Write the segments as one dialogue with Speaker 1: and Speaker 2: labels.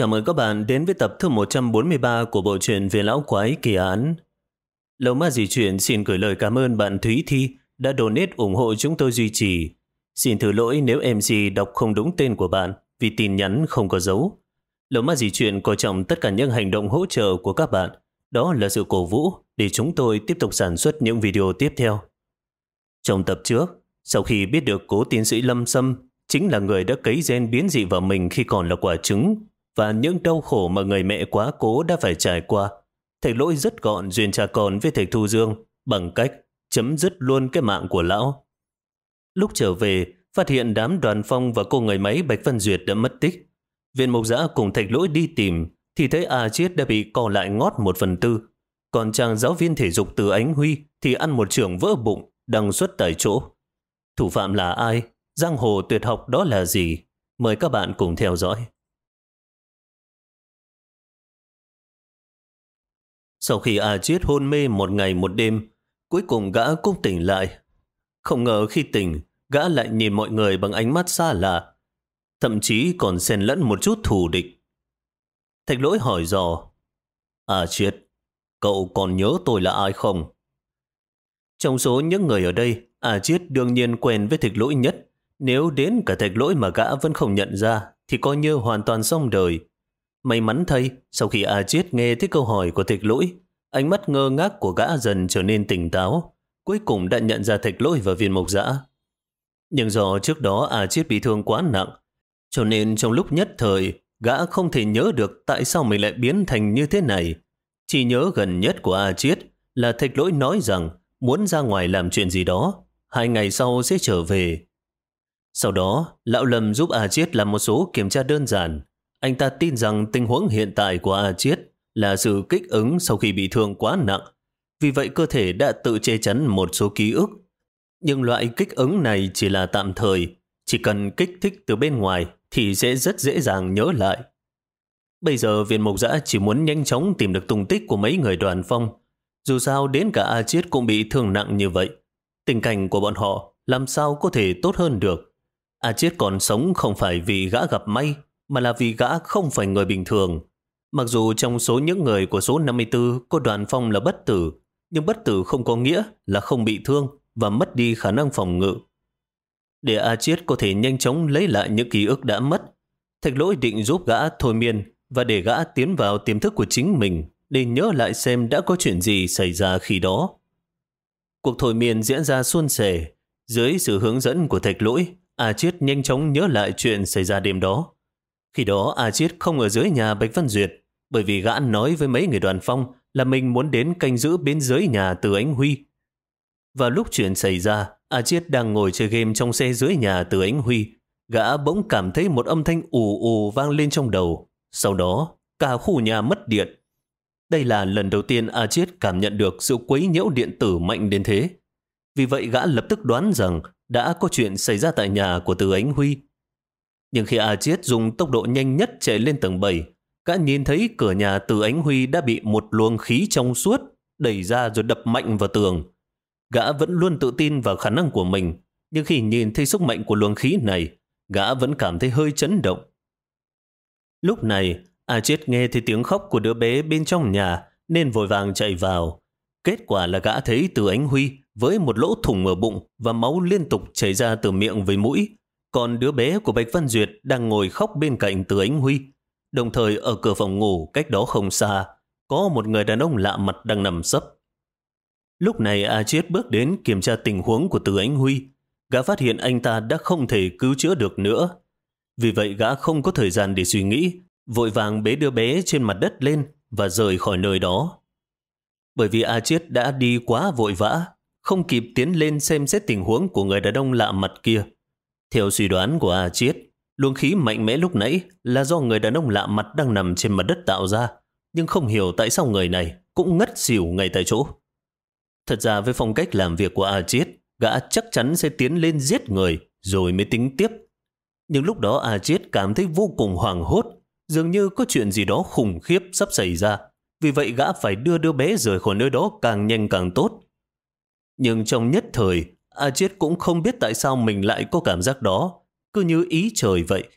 Speaker 1: Chào mừng các bạn đến với tập thứ 143 của bộ truyện về lão quái kỳ án. Lâu ma di chuyển xin gửi lời cảm ơn bạn Thúy Thi đã donate ủng hộ chúng tôi duy trì. Xin thứ lỗi nếu MC đọc không đúng tên của bạn vì tin nhắn không có dấu. Lâu ma di chuyển coi trọng tất cả những hành động hỗ trợ của các bạn. Đó là sự cổ vũ để chúng tôi tiếp tục sản xuất những video tiếp theo. Trong tập trước, sau khi biết được cố tiến sĩ Lâm Sâm chính là người đã cấy gen biến dị vào mình khi còn là quả trứng và những đau khổ mà người mẹ quá cố đã phải trải qua. Thầy lỗi rất gọn duyên cha con với thầy Thu Dương bằng cách chấm dứt luôn cái mạng của lão. Lúc trở về, phát hiện đám đoàn phong và cô người máy Bạch Văn Duyệt đã mất tích. Viện mộc giã cùng thạch lỗi đi tìm thì thấy A Chiết đã bị co lại ngót một phần tư. Còn chàng giáo viên thể dục từ Ánh Huy thì ăn một trường vỡ bụng, đăng xuất tại chỗ. Thủ phạm là ai? Giang hồ tuyệt học đó là gì? Mời các bạn cùng theo dõi. Sau khi A Chiết hôn mê một ngày một đêm, cuối cùng gã cũng tỉnh lại. Không ngờ khi tỉnh, gã lại nhìn mọi người bằng ánh mắt xa lạ, thậm chí còn xen lẫn một chút thù địch. Thạch lỗi hỏi dò, A Chiết, cậu còn nhớ tôi là ai không? Trong số những người ở đây, A Chiết đương nhiên quen với thạch lỗi nhất. Nếu đến cả thạch lỗi mà gã vẫn không nhận ra, thì coi như hoàn toàn xong đời. May mắn thay, sau khi A Chiết nghe thấy câu hỏi của thạch lỗi, ánh mắt ngơ ngác của gã dần trở nên tỉnh táo, cuối cùng đã nhận ra thạch lỗi và viên mộc dã. Nhưng do trước đó A Chiết bị thương quá nặng, cho nên trong lúc nhất thời, gã không thể nhớ được tại sao mình lại biến thành như thế này. Chỉ nhớ gần nhất của A Chiết là thạch lỗi nói rằng muốn ra ngoài làm chuyện gì đó, hai ngày sau sẽ trở về. Sau đó, Lão Lâm giúp A Chiết làm một số kiểm tra đơn giản, anh ta tin rằng tình huống hiện tại của A Chiết là sự kích ứng sau khi bị thương quá nặng. Vì vậy cơ thể đã tự che chắn một số ký ức. Nhưng loại kích ứng này chỉ là tạm thời. Chỉ cần kích thích từ bên ngoài thì sẽ rất dễ dàng nhớ lại. Bây giờ viên mộc giã chỉ muốn nhanh chóng tìm được tung tích của mấy người đoàn phong. Dù sao đến cả A Chiết cũng bị thương nặng như vậy. Tình cảnh của bọn họ làm sao có thể tốt hơn được. A Chiết còn sống không phải vì gã gặp may mà là vì gã không phải người bình thường. Mặc dù trong số những người của số 54 có đoàn phong là bất tử, nhưng bất tử không có nghĩa là không bị thương và mất đi khả năng phòng ngự. Để A Chiết có thể nhanh chóng lấy lại những ký ức đã mất, Thạch Lỗi định giúp gã thôi miên và để gã tiến vào tiềm thức của chính mình để nhớ lại xem đã có chuyện gì xảy ra khi đó. Cuộc thôi miên diễn ra suôn sẻ. Dưới sự hướng dẫn của Thạch Lỗi, A Chiết nhanh chóng nhớ lại chuyện xảy ra đêm đó. Khi đó A Chiết không ở dưới nhà Bạch Văn Duyệt, bởi vì gã nói với mấy người đoàn phong là mình muốn đến canh giữ bên dưới nhà từ Ánh Huy. Và lúc chuyện xảy ra, A Chiết đang ngồi chơi game trong xe dưới nhà từ Ánh Huy. Gã bỗng cảm thấy một âm thanh ù ù vang lên trong đầu. Sau đó, cả khu nhà mất điện. Đây là lần đầu tiên A Chiết cảm nhận được sự quấy nhiễu điện tử mạnh đến thế. Vì vậy gã lập tức đoán rằng đã có chuyện xảy ra tại nhà của Từ Ánh Huy. Nhưng khi A Chiết dùng tốc độ nhanh nhất chạy lên tầng 7, gã nhìn thấy cửa nhà từ ánh huy đã bị một luồng khí trong suốt đẩy ra rồi đập mạnh vào tường. Gã vẫn luôn tự tin vào khả năng của mình, nhưng khi nhìn thấy sức mạnh của luồng khí này, gã vẫn cảm thấy hơi chấn động. Lúc này, A Chiết nghe thấy tiếng khóc của đứa bé bên trong nhà nên vội vàng chạy vào. Kết quả là gã thấy từ ánh huy với một lỗ thủng ở bụng và máu liên tục chảy ra từ miệng với mũi, còn đứa bé của Bạch Văn Duyệt đang ngồi khóc bên cạnh từ ánh huy. Đồng thời ở cửa phòng ngủ cách đó không xa, có một người đàn ông lạ mặt đang nằm sấp. Lúc này A Chiết bước đến kiểm tra tình huống của từ ánh huy. Gã phát hiện anh ta đã không thể cứu chữa được nữa. Vì vậy gã không có thời gian để suy nghĩ, vội vàng bế đứa bé trên mặt đất lên và rời khỏi nơi đó. Bởi vì A Chiết đã đi quá vội vã, không kịp tiến lên xem xét tình huống của người đàn ông lạ mặt kia. Theo suy đoán của A Chiết, luồng khí mạnh mẽ lúc nãy là do người đàn ông lạ mặt đang nằm trên mặt đất tạo ra, nhưng không hiểu tại sao người này cũng ngất xỉu ngay tại chỗ. Thật ra với phong cách làm việc của A Chiết, gã chắc chắn sẽ tiến lên giết người rồi mới tính tiếp. Nhưng lúc đó A Chiết cảm thấy vô cùng hoảng hốt, dường như có chuyện gì đó khủng khiếp sắp xảy ra. Vì vậy gã phải đưa đứa bé rời khỏi nơi đó càng nhanh càng tốt. Nhưng trong nhất thời, A Chiết cũng không biết tại sao mình lại có cảm giác đó, cứ như ý trời vậy.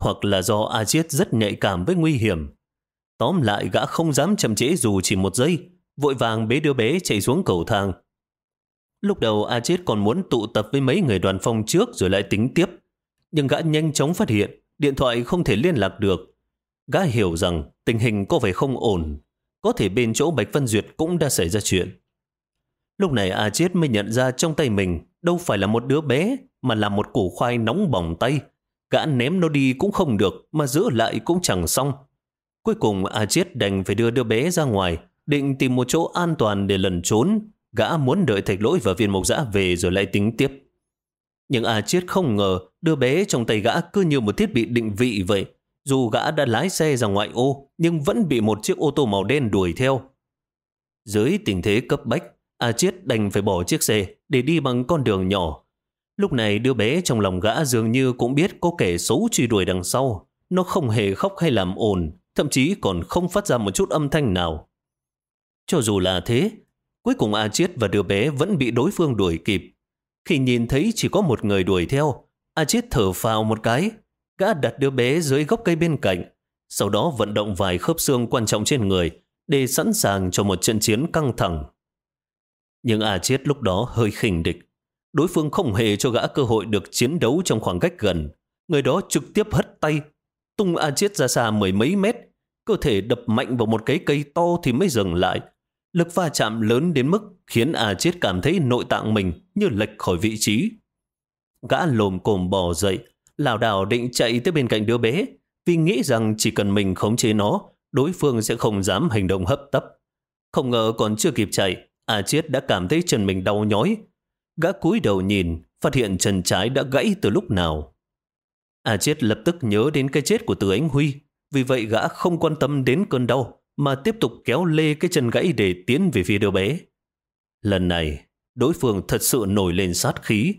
Speaker 1: hoặc là do A Chiết rất nhạy cảm với nguy hiểm. Tóm lại gã không dám chậm trễ dù chỉ một giây, vội vàng bế đứa bé chạy xuống cầu thang. Lúc đầu A Chiết còn muốn tụ tập với mấy người đoàn phong trước rồi lại tính tiếp, nhưng gã nhanh chóng phát hiện điện thoại không thể liên lạc được. Gã hiểu rằng tình hình có vẻ không ổn, có thể bên chỗ Bạch Văn Duyệt cũng đã xảy ra chuyện. Lúc này A Chiết mới nhận ra trong tay mình đâu phải là một đứa bé mà là một củ khoai nóng bỏng tay. Gã ném nó đi cũng không được mà giữ lại cũng chẳng xong. Cuối cùng A Chiết đành phải đưa đứa bé ra ngoài định tìm một chỗ an toàn để lẩn trốn. Gã muốn đợi thạch lỗi và viên mộc giã về rồi lại tính tiếp. Nhưng A Chiết không ngờ đứa bé trong tay gã cứ như một thiết bị định vị vậy. Dù gã đã lái xe ra ngoại ô nhưng vẫn bị một chiếc ô tô màu đen đuổi theo. Dưới tình thế cấp bách, A Chiết đành phải bỏ chiếc xe để đi bằng con đường nhỏ. Lúc này đứa bé trong lòng gã dường như cũng biết có kẻ xấu truy đuổi đằng sau. Nó không hề khóc hay làm ồn, thậm chí còn không phát ra một chút âm thanh nào. Cho dù là thế, cuối cùng A Chiết và đứa bé vẫn bị đối phương đuổi kịp. Khi nhìn thấy chỉ có một người đuổi theo, A Chiết thở phào một cái. Gã đặt đứa bé dưới gốc cây bên cạnh, sau đó vận động vài khớp xương quan trọng trên người để sẵn sàng cho một trận chiến căng thẳng. Nhưng A Chiết lúc đó hơi khinh địch. Đối phương không hề cho gã cơ hội được chiến đấu trong khoảng cách gần. Người đó trực tiếp hất tay, tung A Chiết ra xa mười mấy mét. Cơ thể đập mạnh vào một cái cây to thì mới dừng lại. Lực va chạm lớn đến mức khiến A Chiết cảm thấy nội tạng mình như lệch khỏi vị trí. Gã lồm cồm bò dậy, lảo đảo định chạy tới bên cạnh đứa bé, vì nghĩ rằng chỉ cần mình khống chế nó, đối phương sẽ không dám hành động hấp tấp. Không ngờ còn chưa kịp chạy, A Chiết đã cảm thấy chân mình đau nhói. Gã cúi đầu nhìn, phát hiện chân trái đã gãy từ lúc nào. A Chiết lập tức nhớ đến cái chết của Từ Ánh Huy, vì vậy gã không quan tâm đến cơn đau, mà tiếp tục kéo lê cái chân gãy để tiến về phía đứa bé. Lần này, đối phương thật sự nổi lên sát khí.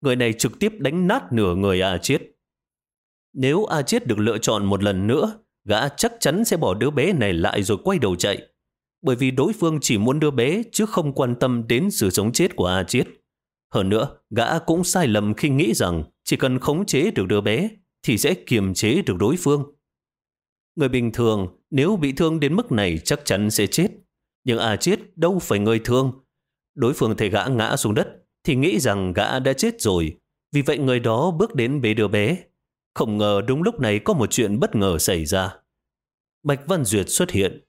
Speaker 1: Người này trực tiếp đánh nát nửa người A Chiết. Nếu A Chiết được lựa chọn một lần nữa, gã chắc chắn sẽ bỏ đứa bé này lại rồi quay đầu chạy bởi vì đối phương chỉ muốn đưa bé chứ không quan tâm đến sự sống chết của A Chiết. Hơn nữa, gã cũng sai lầm khi nghĩ rằng chỉ cần khống chế được đứa bé thì sẽ kiềm chế được đối phương. Người bình thường nếu bị thương đến mức này chắc chắn sẽ chết. Nhưng A Chiết đâu phải người thương. Đối phương thấy gã ngã xuống đất thì nghĩ rằng gã đã chết rồi. Vì vậy người đó bước đến bế đứa bé. Không ngờ đúng lúc này có một chuyện bất ngờ xảy ra. Bạch Văn Duyệt xuất hiện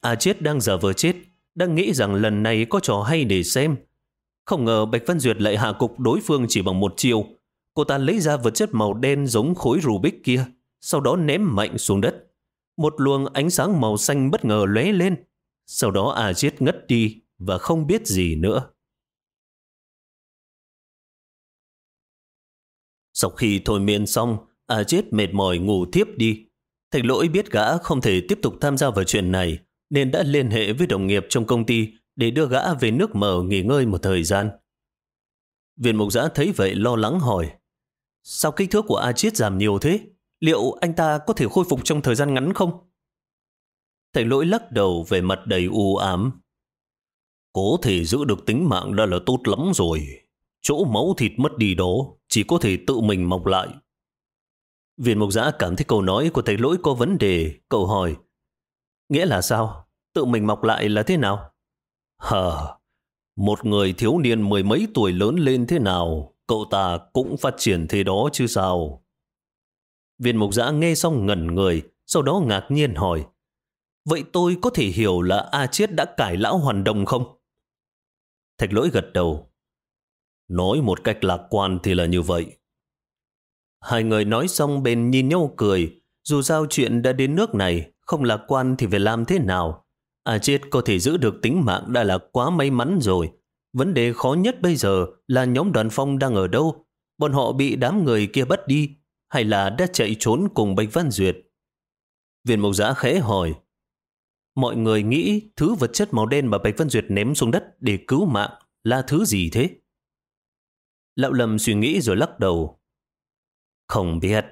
Speaker 1: À, A Chiết đang giờ vờ chết, đang nghĩ rằng lần này có trò hay để xem. Không ngờ Bạch Văn Duyệt lại hạ cục đối phương chỉ bằng một chiều. Cô ta lấy ra vật chất màu đen giống khối Rubik kia, sau đó ném mạnh xuống đất. Một luồng ánh sáng màu xanh bất ngờ lóe lên. Sau đó à, A Chiết ngất đi và không biết gì nữa. Sau khi thôi miên xong, à, A Chiết mệt mỏi ngủ thiếp đi. Thạch lỗi biết gã không thể tiếp tục tham gia vào chuyện này, nên đã liên hệ với đồng nghiệp trong công ty để đưa gã về nước mở nghỉ ngơi một thời gian. Viện mục giã thấy vậy lo lắng hỏi, sao kích thước của A Chiết giảm nhiều thế? Liệu anh ta có thể khôi phục trong thời gian ngắn không? Thầy lỗi lắc đầu về mặt đầy u ám. Có thể giữ được tính mạng đã là tốt lắm rồi. Chỗ máu thịt mất đi đó chỉ có thể tự mình mọc lại. Viện mục giã cảm thấy câu nói của thầy lỗi có vấn đề. Cậu hỏi, Nghĩa là sao? Tự mình mọc lại là thế nào? Hờ, một người thiếu niên mười mấy tuổi lớn lên thế nào, cậu ta cũng phát triển thế đó chứ sao? Viên mục giã nghe xong ngẩn người, sau đó ngạc nhiên hỏi, Vậy tôi có thể hiểu là A Chiết đã cải lão hoàn đồng không? Thạch lỗi gật đầu. Nói một cách lạc quan thì là như vậy. Hai người nói xong bên nhìn nhau cười, dù sao chuyện đã đến nước này, không lạc quan thì phải làm thế nào? À chết có thể giữ được tính mạng đã là quá may mắn rồi. Vấn đề khó nhất bây giờ là nhóm đoàn phong đang ở đâu? Bọn họ bị đám người kia bắt đi hay là đã chạy trốn cùng Bạch Văn Duyệt? Viên mộc giã khẽ hỏi. Mọi người nghĩ thứ vật chất màu đen mà Bạch Văn Duyệt ném xuống đất để cứu mạng là thứ gì thế? Lão Lâm suy nghĩ rồi lắc đầu. Không biết,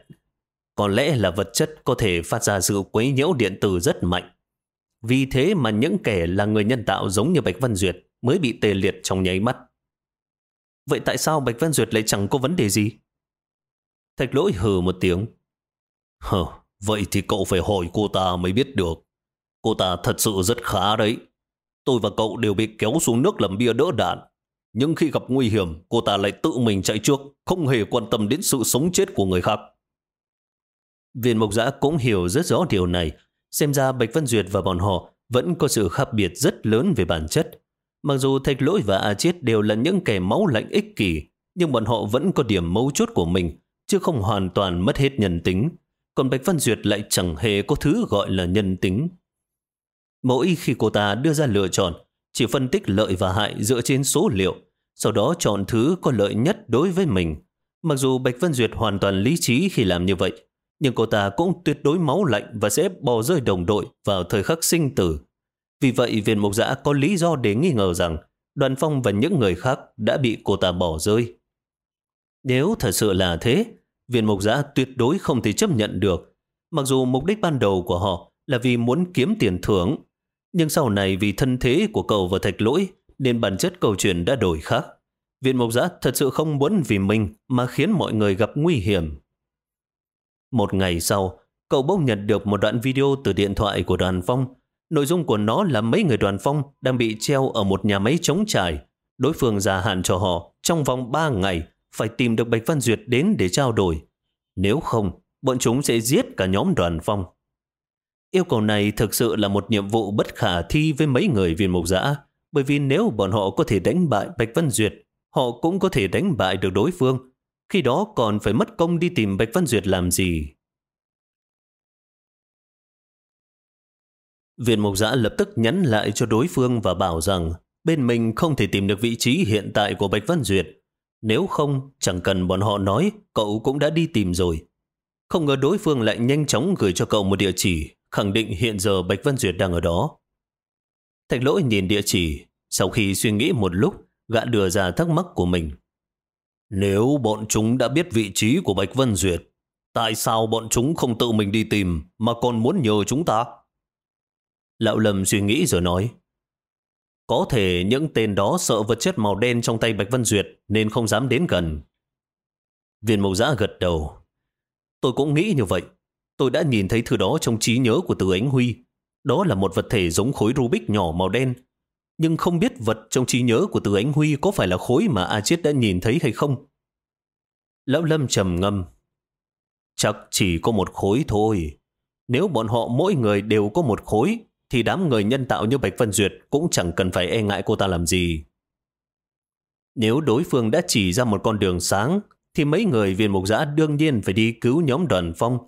Speaker 1: có lẽ là vật chất có thể phát ra sự quấy nhiễu điện tử rất mạnh. Vì thế mà những kẻ là người nhân tạo giống như Bạch Văn Duyệt mới bị tê liệt trong nháy mắt. Vậy tại sao Bạch Văn Duyệt lại chẳng có vấn đề gì? Thạch lỗi hừ một tiếng. Hờ, vậy thì cậu phải hỏi cô ta mới biết được. Cô ta thật sự rất khá đấy. Tôi và cậu đều bị kéo xuống nước làm bia đỡ đạn. Nhưng khi gặp nguy hiểm, cô ta lại tự mình chạy trước, không hề quan tâm đến sự sống chết của người khác. Viên Mộc Giã cũng hiểu rất rõ điều này. Xem ra Bạch Văn Duyệt và bọn họ vẫn có sự khác biệt rất lớn về bản chất. Mặc dù Thạch Lỗi và A Chiết đều là những kẻ máu lạnh ích kỷ, nhưng bọn họ vẫn có điểm mấu chốt của mình, chứ không hoàn toàn mất hết nhân tính. Còn Bạch Văn Duyệt lại chẳng hề có thứ gọi là nhân tính. Mỗi khi cô ta đưa ra lựa chọn, chỉ phân tích lợi và hại dựa trên số liệu, sau đó chọn thứ có lợi nhất đối với mình. Mặc dù Bạch Văn Duyệt hoàn toàn lý trí khi làm như vậy, nhưng cô ta cũng tuyệt đối máu lạnh và sẽ bỏ rơi đồng đội vào thời khắc sinh tử. Vì vậy, viên mục giã có lý do để nghi ngờ rằng đoàn phong và những người khác đã bị cô ta bỏ rơi. Nếu thật sự là thế, viên mục giã tuyệt đối không thể chấp nhận được. Mặc dù mục đích ban đầu của họ là vì muốn kiếm tiền thưởng, nhưng sau này vì thân thế của cậu và thạch lỗi nên bản chất câu chuyện đã đổi khác. Viện Mộc Giã thật sự không muốn vì mình mà khiến mọi người gặp nguy hiểm. Một ngày sau, cậu bỗng nhận được một đoạn video từ điện thoại của đoàn phong. Nội dung của nó là mấy người đoàn phong đang bị treo ở một nhà máy chống trải. Đối phương gia hạn cho họ trong vòng 3 ngày phải tìm được Bạch Văn Duyệt đến để trao đổi. Nếu không, bọn chúng sẽ giết cả nhóm đoàn phong. Yêu cầu này thực sự là một nhiệm vụ bất khả thi với mấy người viên mục giã, bởi vì nếu bọn họ có thể đánh bại Bạch Văn Duyệt, họ cũng có thể đánh bại được đối phương. Khi đó còn phải mất công đi tìm Bạch Văn Duyệt làm gì? Viện Mộc Giã lập tức nhắn lại cho đối phương và bảo rằng bên mình không thể tìm được vị trí hiện tại của Bạch Văn Duyệt. Nếu không, chẳng cần bọn họ nói, cậu cũng đã đi tìm rồi. Không ngờ đối phương lại nhanh chóng gửi cho cậu một địa chỉ, khẳng định hiện giờ Bạch Văn Duyệt đang ở đó. Thạch lỗi nhìn địa chỉ, sau khi suy nghĩ một lúc, gã đưa ra thắc mắc của mình. Nếu bọn chúng đã biết vị trí của Bạch Vân Duyệt, tại sao bọn chúng không tự mình đi tìm mà còn muốn nhờ chúng ta? Lão Lâm suy nghĩ rồi nói. Có thể những tên đó sợ vật chất màu đen trong tay Bạch Vân Duyệt nên không dám đến gần. Viên mộc giã gật đầu. Tôi cũng nghĩ như vậy. Tôi đã nhìn thấy thứ đó trong trí nhớ của Từ Ánh Huy. Đó là một vật thể giống khối Rubik nhỏ màu đen. Nhưng không biết vật trong trí nhớ của Từ Ánh Huy có phải là khối mà A Chiết đã nhìn thấy hay không. Lão Lâm trầm ngâm. Chắc chỉ có một khối thôi. Nếu bọn họ mỗi người đều có một khối, thì đám người nhân tạo như Bạch Vân Duyệt cũng chẳng cần phải e ngại cô ta làm gì. Nếu đối phương đã chỉ ra một con đường sáng, thì mấy người viên mục giã đương nhiên phải đi cứu nhóm đoàn phong.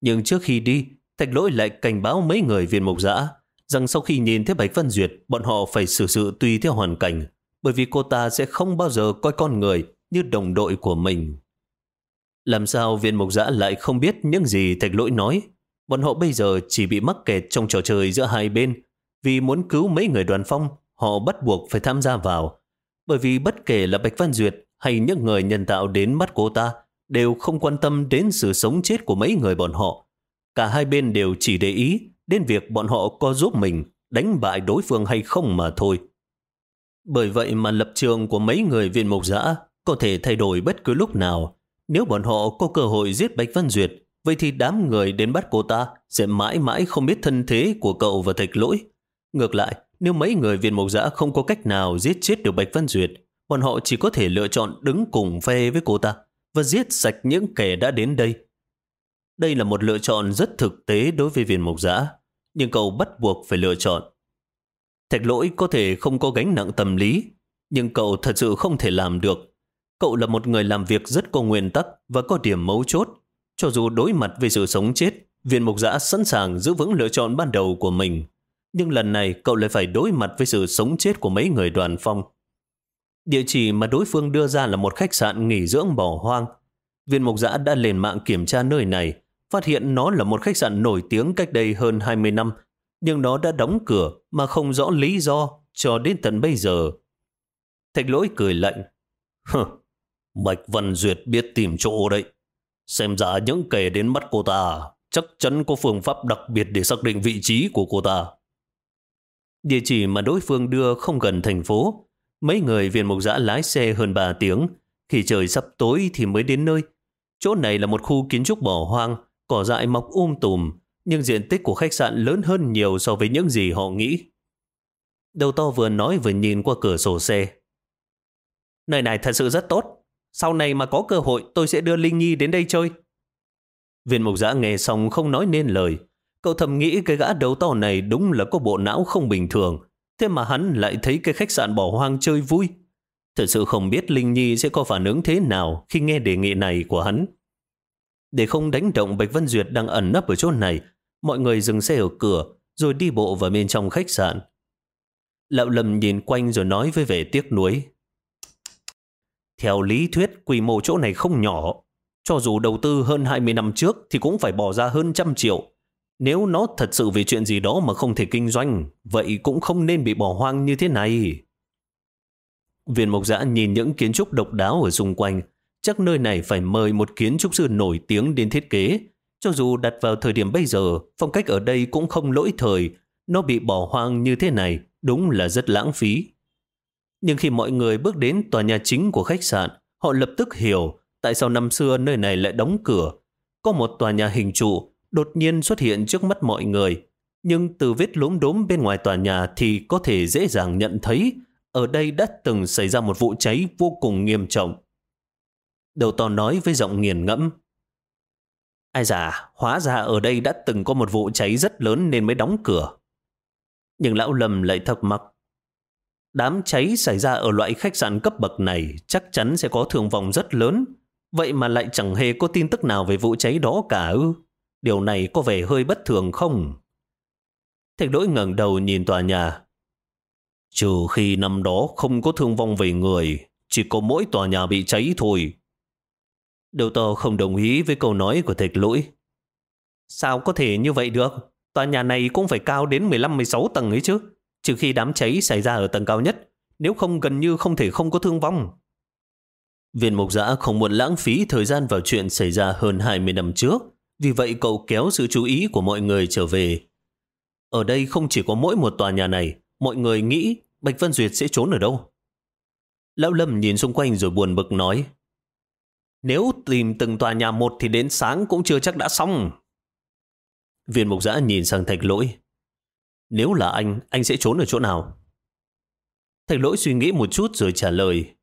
Speaker 1: Nhưng trước khi đi, Thạch lỗi lại cảnh báo mấy người viên mục giã rằng sau khi nhìn thấy Bạch Vân Duyệt, bọn họ phải xử sự tùy theo hoàn cảnh, bởi vì cô ta sẽ không bao giờ coi con người như đồng đội của mình. Làm sao viên mục giã lại không biết những gì thạch lỗi nói? Bọn họ bây giờ chỉ bị mắc kẹt trong trò chơi giữa hai bên. Vì muốn cứu mấy người đoàn phong, họ bắt buộc phải tham gia vào. Bởi vì bất kể là Bạch Văn Duyệt hay những người nhân tạo đến bắt cô ta, đều không quan tâm đến sự sống chết của mấy người bọn họ. Cả hai bên đều chỉ để ý đến việc bọn họ có giúp mình đánh bại đối phương hay không mà thôi. Bởi vậy mà lập trường của mấy người viên mộc giã có thể thay đổi bất cứ lúc nào. Nếu bọn họ có cơ hội giết Bạch Văn Duyệt, vậy thì đám người đến bắt cô ta sẽ mãi mãi không biết thân thế của cậu và thạch lỗi. Ngược lại, nếu mấy người viên mộc giã không có cách nào giết chết được Bạch Văn Duyệt, bọn họ chỉ có thể lựa chọn đứng cùng phe với cô ta và giết sạch những kẻ đã đến đây. Đây là một lựa chọn rất thực tế đối với viên mục giã, nhưng cậu bắt buộc phải lựa chọn. Thạch lỗi có thể không có gánh nặng tâm lý, nhưng cậu thật sự không thể làm được. Cậu là một người làm việc rất có nguyên tắc và có điểm mấu chốt. Cho dù đối mặt với sự sống chết, viên mục giã sẵn sàng giữ vững lựa chọn ban đầu của mình. Nhưng lần này cậu lại phải đối mặt với sự sống chết của mấy người đoàn phong. Địa chỉ mà đối phương đưa ra là một khách sạn nghỉ dưỡng bỏ hoang. Viên mục giã đã lên mạng kiểm tra nơi này, phát hiện nó là một khách sạn nổi tiếng cách đây hơn 20 năm, nhưng nó đã đóng cửa mà không rõ lý do cho đến tận bây giờ. Thạch lỗi cười lạnh. Hừ, Bạch Văn Duyệt biết tìm chỗ đấy. Xem ra những kẻ đến bắt cô ta chắc chắn có phương pháp đặc biệt để xác định vị trí của cô ta. Địa chỉ mà đối phương đưa không gần thành phố. Mấy người viên mục giã lái xe hơn 3 tiếng. Khi trời sắp tối thì mới đến nơi. Chỗ này là một khu kiến trúc bỏ hoang cỏ dại mọc um tùm, nhưng diện tích của khách sạn lớn hơn nhiều so với những gì họ nghĩ. Đầu to vừa nói vừa nhìn qua cửa sổ xe. Nơi này thật sự rất tốt. Sau này mà có cơ hội tôi sẽ đưa Linh Nhi đến đây chơi. Viên mục giã nghe xong không nói nên lời. Cậu thầm nghĩ cái gã đầu to này đúng là có bộ não không bình thường. Thế mà hắn lại thấy cái khách sạn bỏ hoang chơi vui. Thật sự không biết Linh Nhi sẽ có phản ứng thế nào khi nghe đề nghị này của hắn. Để không đánh động Bạch Vân Duyệt đang ẩn nấp ở chỗ này, mọi người dừng xe ở cửa rồi đi bộ vào bên trong khách sạn. Lão Lâm nhìn quanh rồi nói với vẻ tiếc nuối. Theo lý thuyết, quy mô chỗ này không nhỏ. Cho dù đầu tư hơn 20 năm trước thì cũng phải bỏ ra hơn trăm triệu. Nếu nó thật sự vì chuyện gì đó mà không thể kinh doanh, vậy cũng không nên bị bỏ hoang như thế này. Viên mộc giã nhìn những kiến trúc độc đáo ở xung quanh. Chắc nơi này phải mời một kiến trúc sư nổi tiếng đến thiết kế. Cho dù đặt vào thời điểm bây giờ, phong cách ở đây cũng không lỗi thời. Nó bị bỏ hoang như thế này, đúng là rất lãng phí. Nhưng khi mọi người bước đến tòa nhà chính của khách sạn, họ lập tức hiểu tại sao năm xưa nơi này lại đóng cửa. Có một tòa nhà hình trụ đột nhiên xuất hiện trước mắt mọi người. Nhưng từ vết lốm đốm bên ngoài tòa nhà thì có thể dễ dàng nhận thấy ở đây đã từng xảy ra một vụ cháy vô cùng nghiêm trọng. Đầu to nói với giọng nghiền ngẫm. Ai già, hóa ra ở đây đã từng có một vụ cháy rất lớn nên mới đóng cửa. Nhưng lão lầm lại thắc mắc. Đám cháy xảy ra ở loại khách sạn cấp bậc này chắc chắn sẽ có thương vong rất lớn. Vậy mà lại chẳng hề có tin tức nào về vụ cháy đó cả ư. Điều này có vẻ hơi bất thường không? Thạch đỗi ngẩng đầu nhìn tòa nhà. Trừ khi năm đó không có thương vong về người, chỉ có mỗi tòa nhà bị cháy thôi. Đầu to không đồng ý với câu nói của thạch lỗi. Sao có thể như vậy được? Tòa nhà này cũng phải cao đến 15-16 tầng ấy chứ trừ khi đám cháy xảy ra ở tầng cao nhất, nếu không gần như không thể không có thương vong. Viên mục giã không muốn lãng phí thời gian vào chuyện xảy ra hơn 20 năm trước, vì vậy cậu kéo sự chú ý của mọi người trở về. Ở đây không chỉ có mỗi một tòa nhà này, mọi người nghĩ Bạch Vân Duyệt sẽ trốn ở đâu. Lão Lâm nhìn xung quanh rồi buồn bực nói, nếu tìm từng tòa nhà một thì đến sáng cũng chưa chắc đã xong. Viên mục giã nhìn sang thạch lỗi. Nếu là anh, anh sẽ trốn ở chỗ nào? Thạch lỗi suy nghĩ một chút rồi trả lời.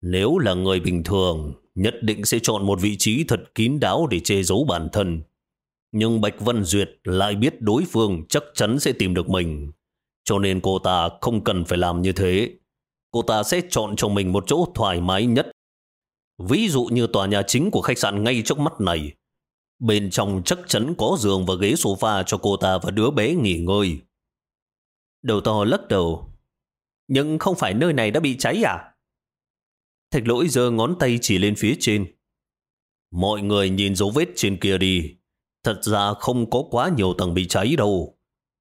Speaker 1: Nếu là người bình thường, nhất định sẽ chọn một vị trí thật kín đáo để che giấu bản thân. Nhưng Bạch Vân Duyệt lại biết đối phương chắc chắn sẽ tìm được mình. Cho nên cô ta không cần phải làm như thế. Cô ta sẽ chọn cho mình một chỗ thoải mái nhất. Ví dụ như tòa nhà chính của khách sạn ngay trước mắt này. Bên trong chắc chắn có giường và ghế sofa cho cô ta và đứa bé nghỉ ngơi. Đầu to lắc đầu. Nhưng không phải nơi này đã bị cháy à? Thạch lỗi giơ ngón tay chỉ lên phía trên. Mọi người nhìn dấu vết trên kia đi. Thật ra không có quá nhiều tầng bị cháy đâu.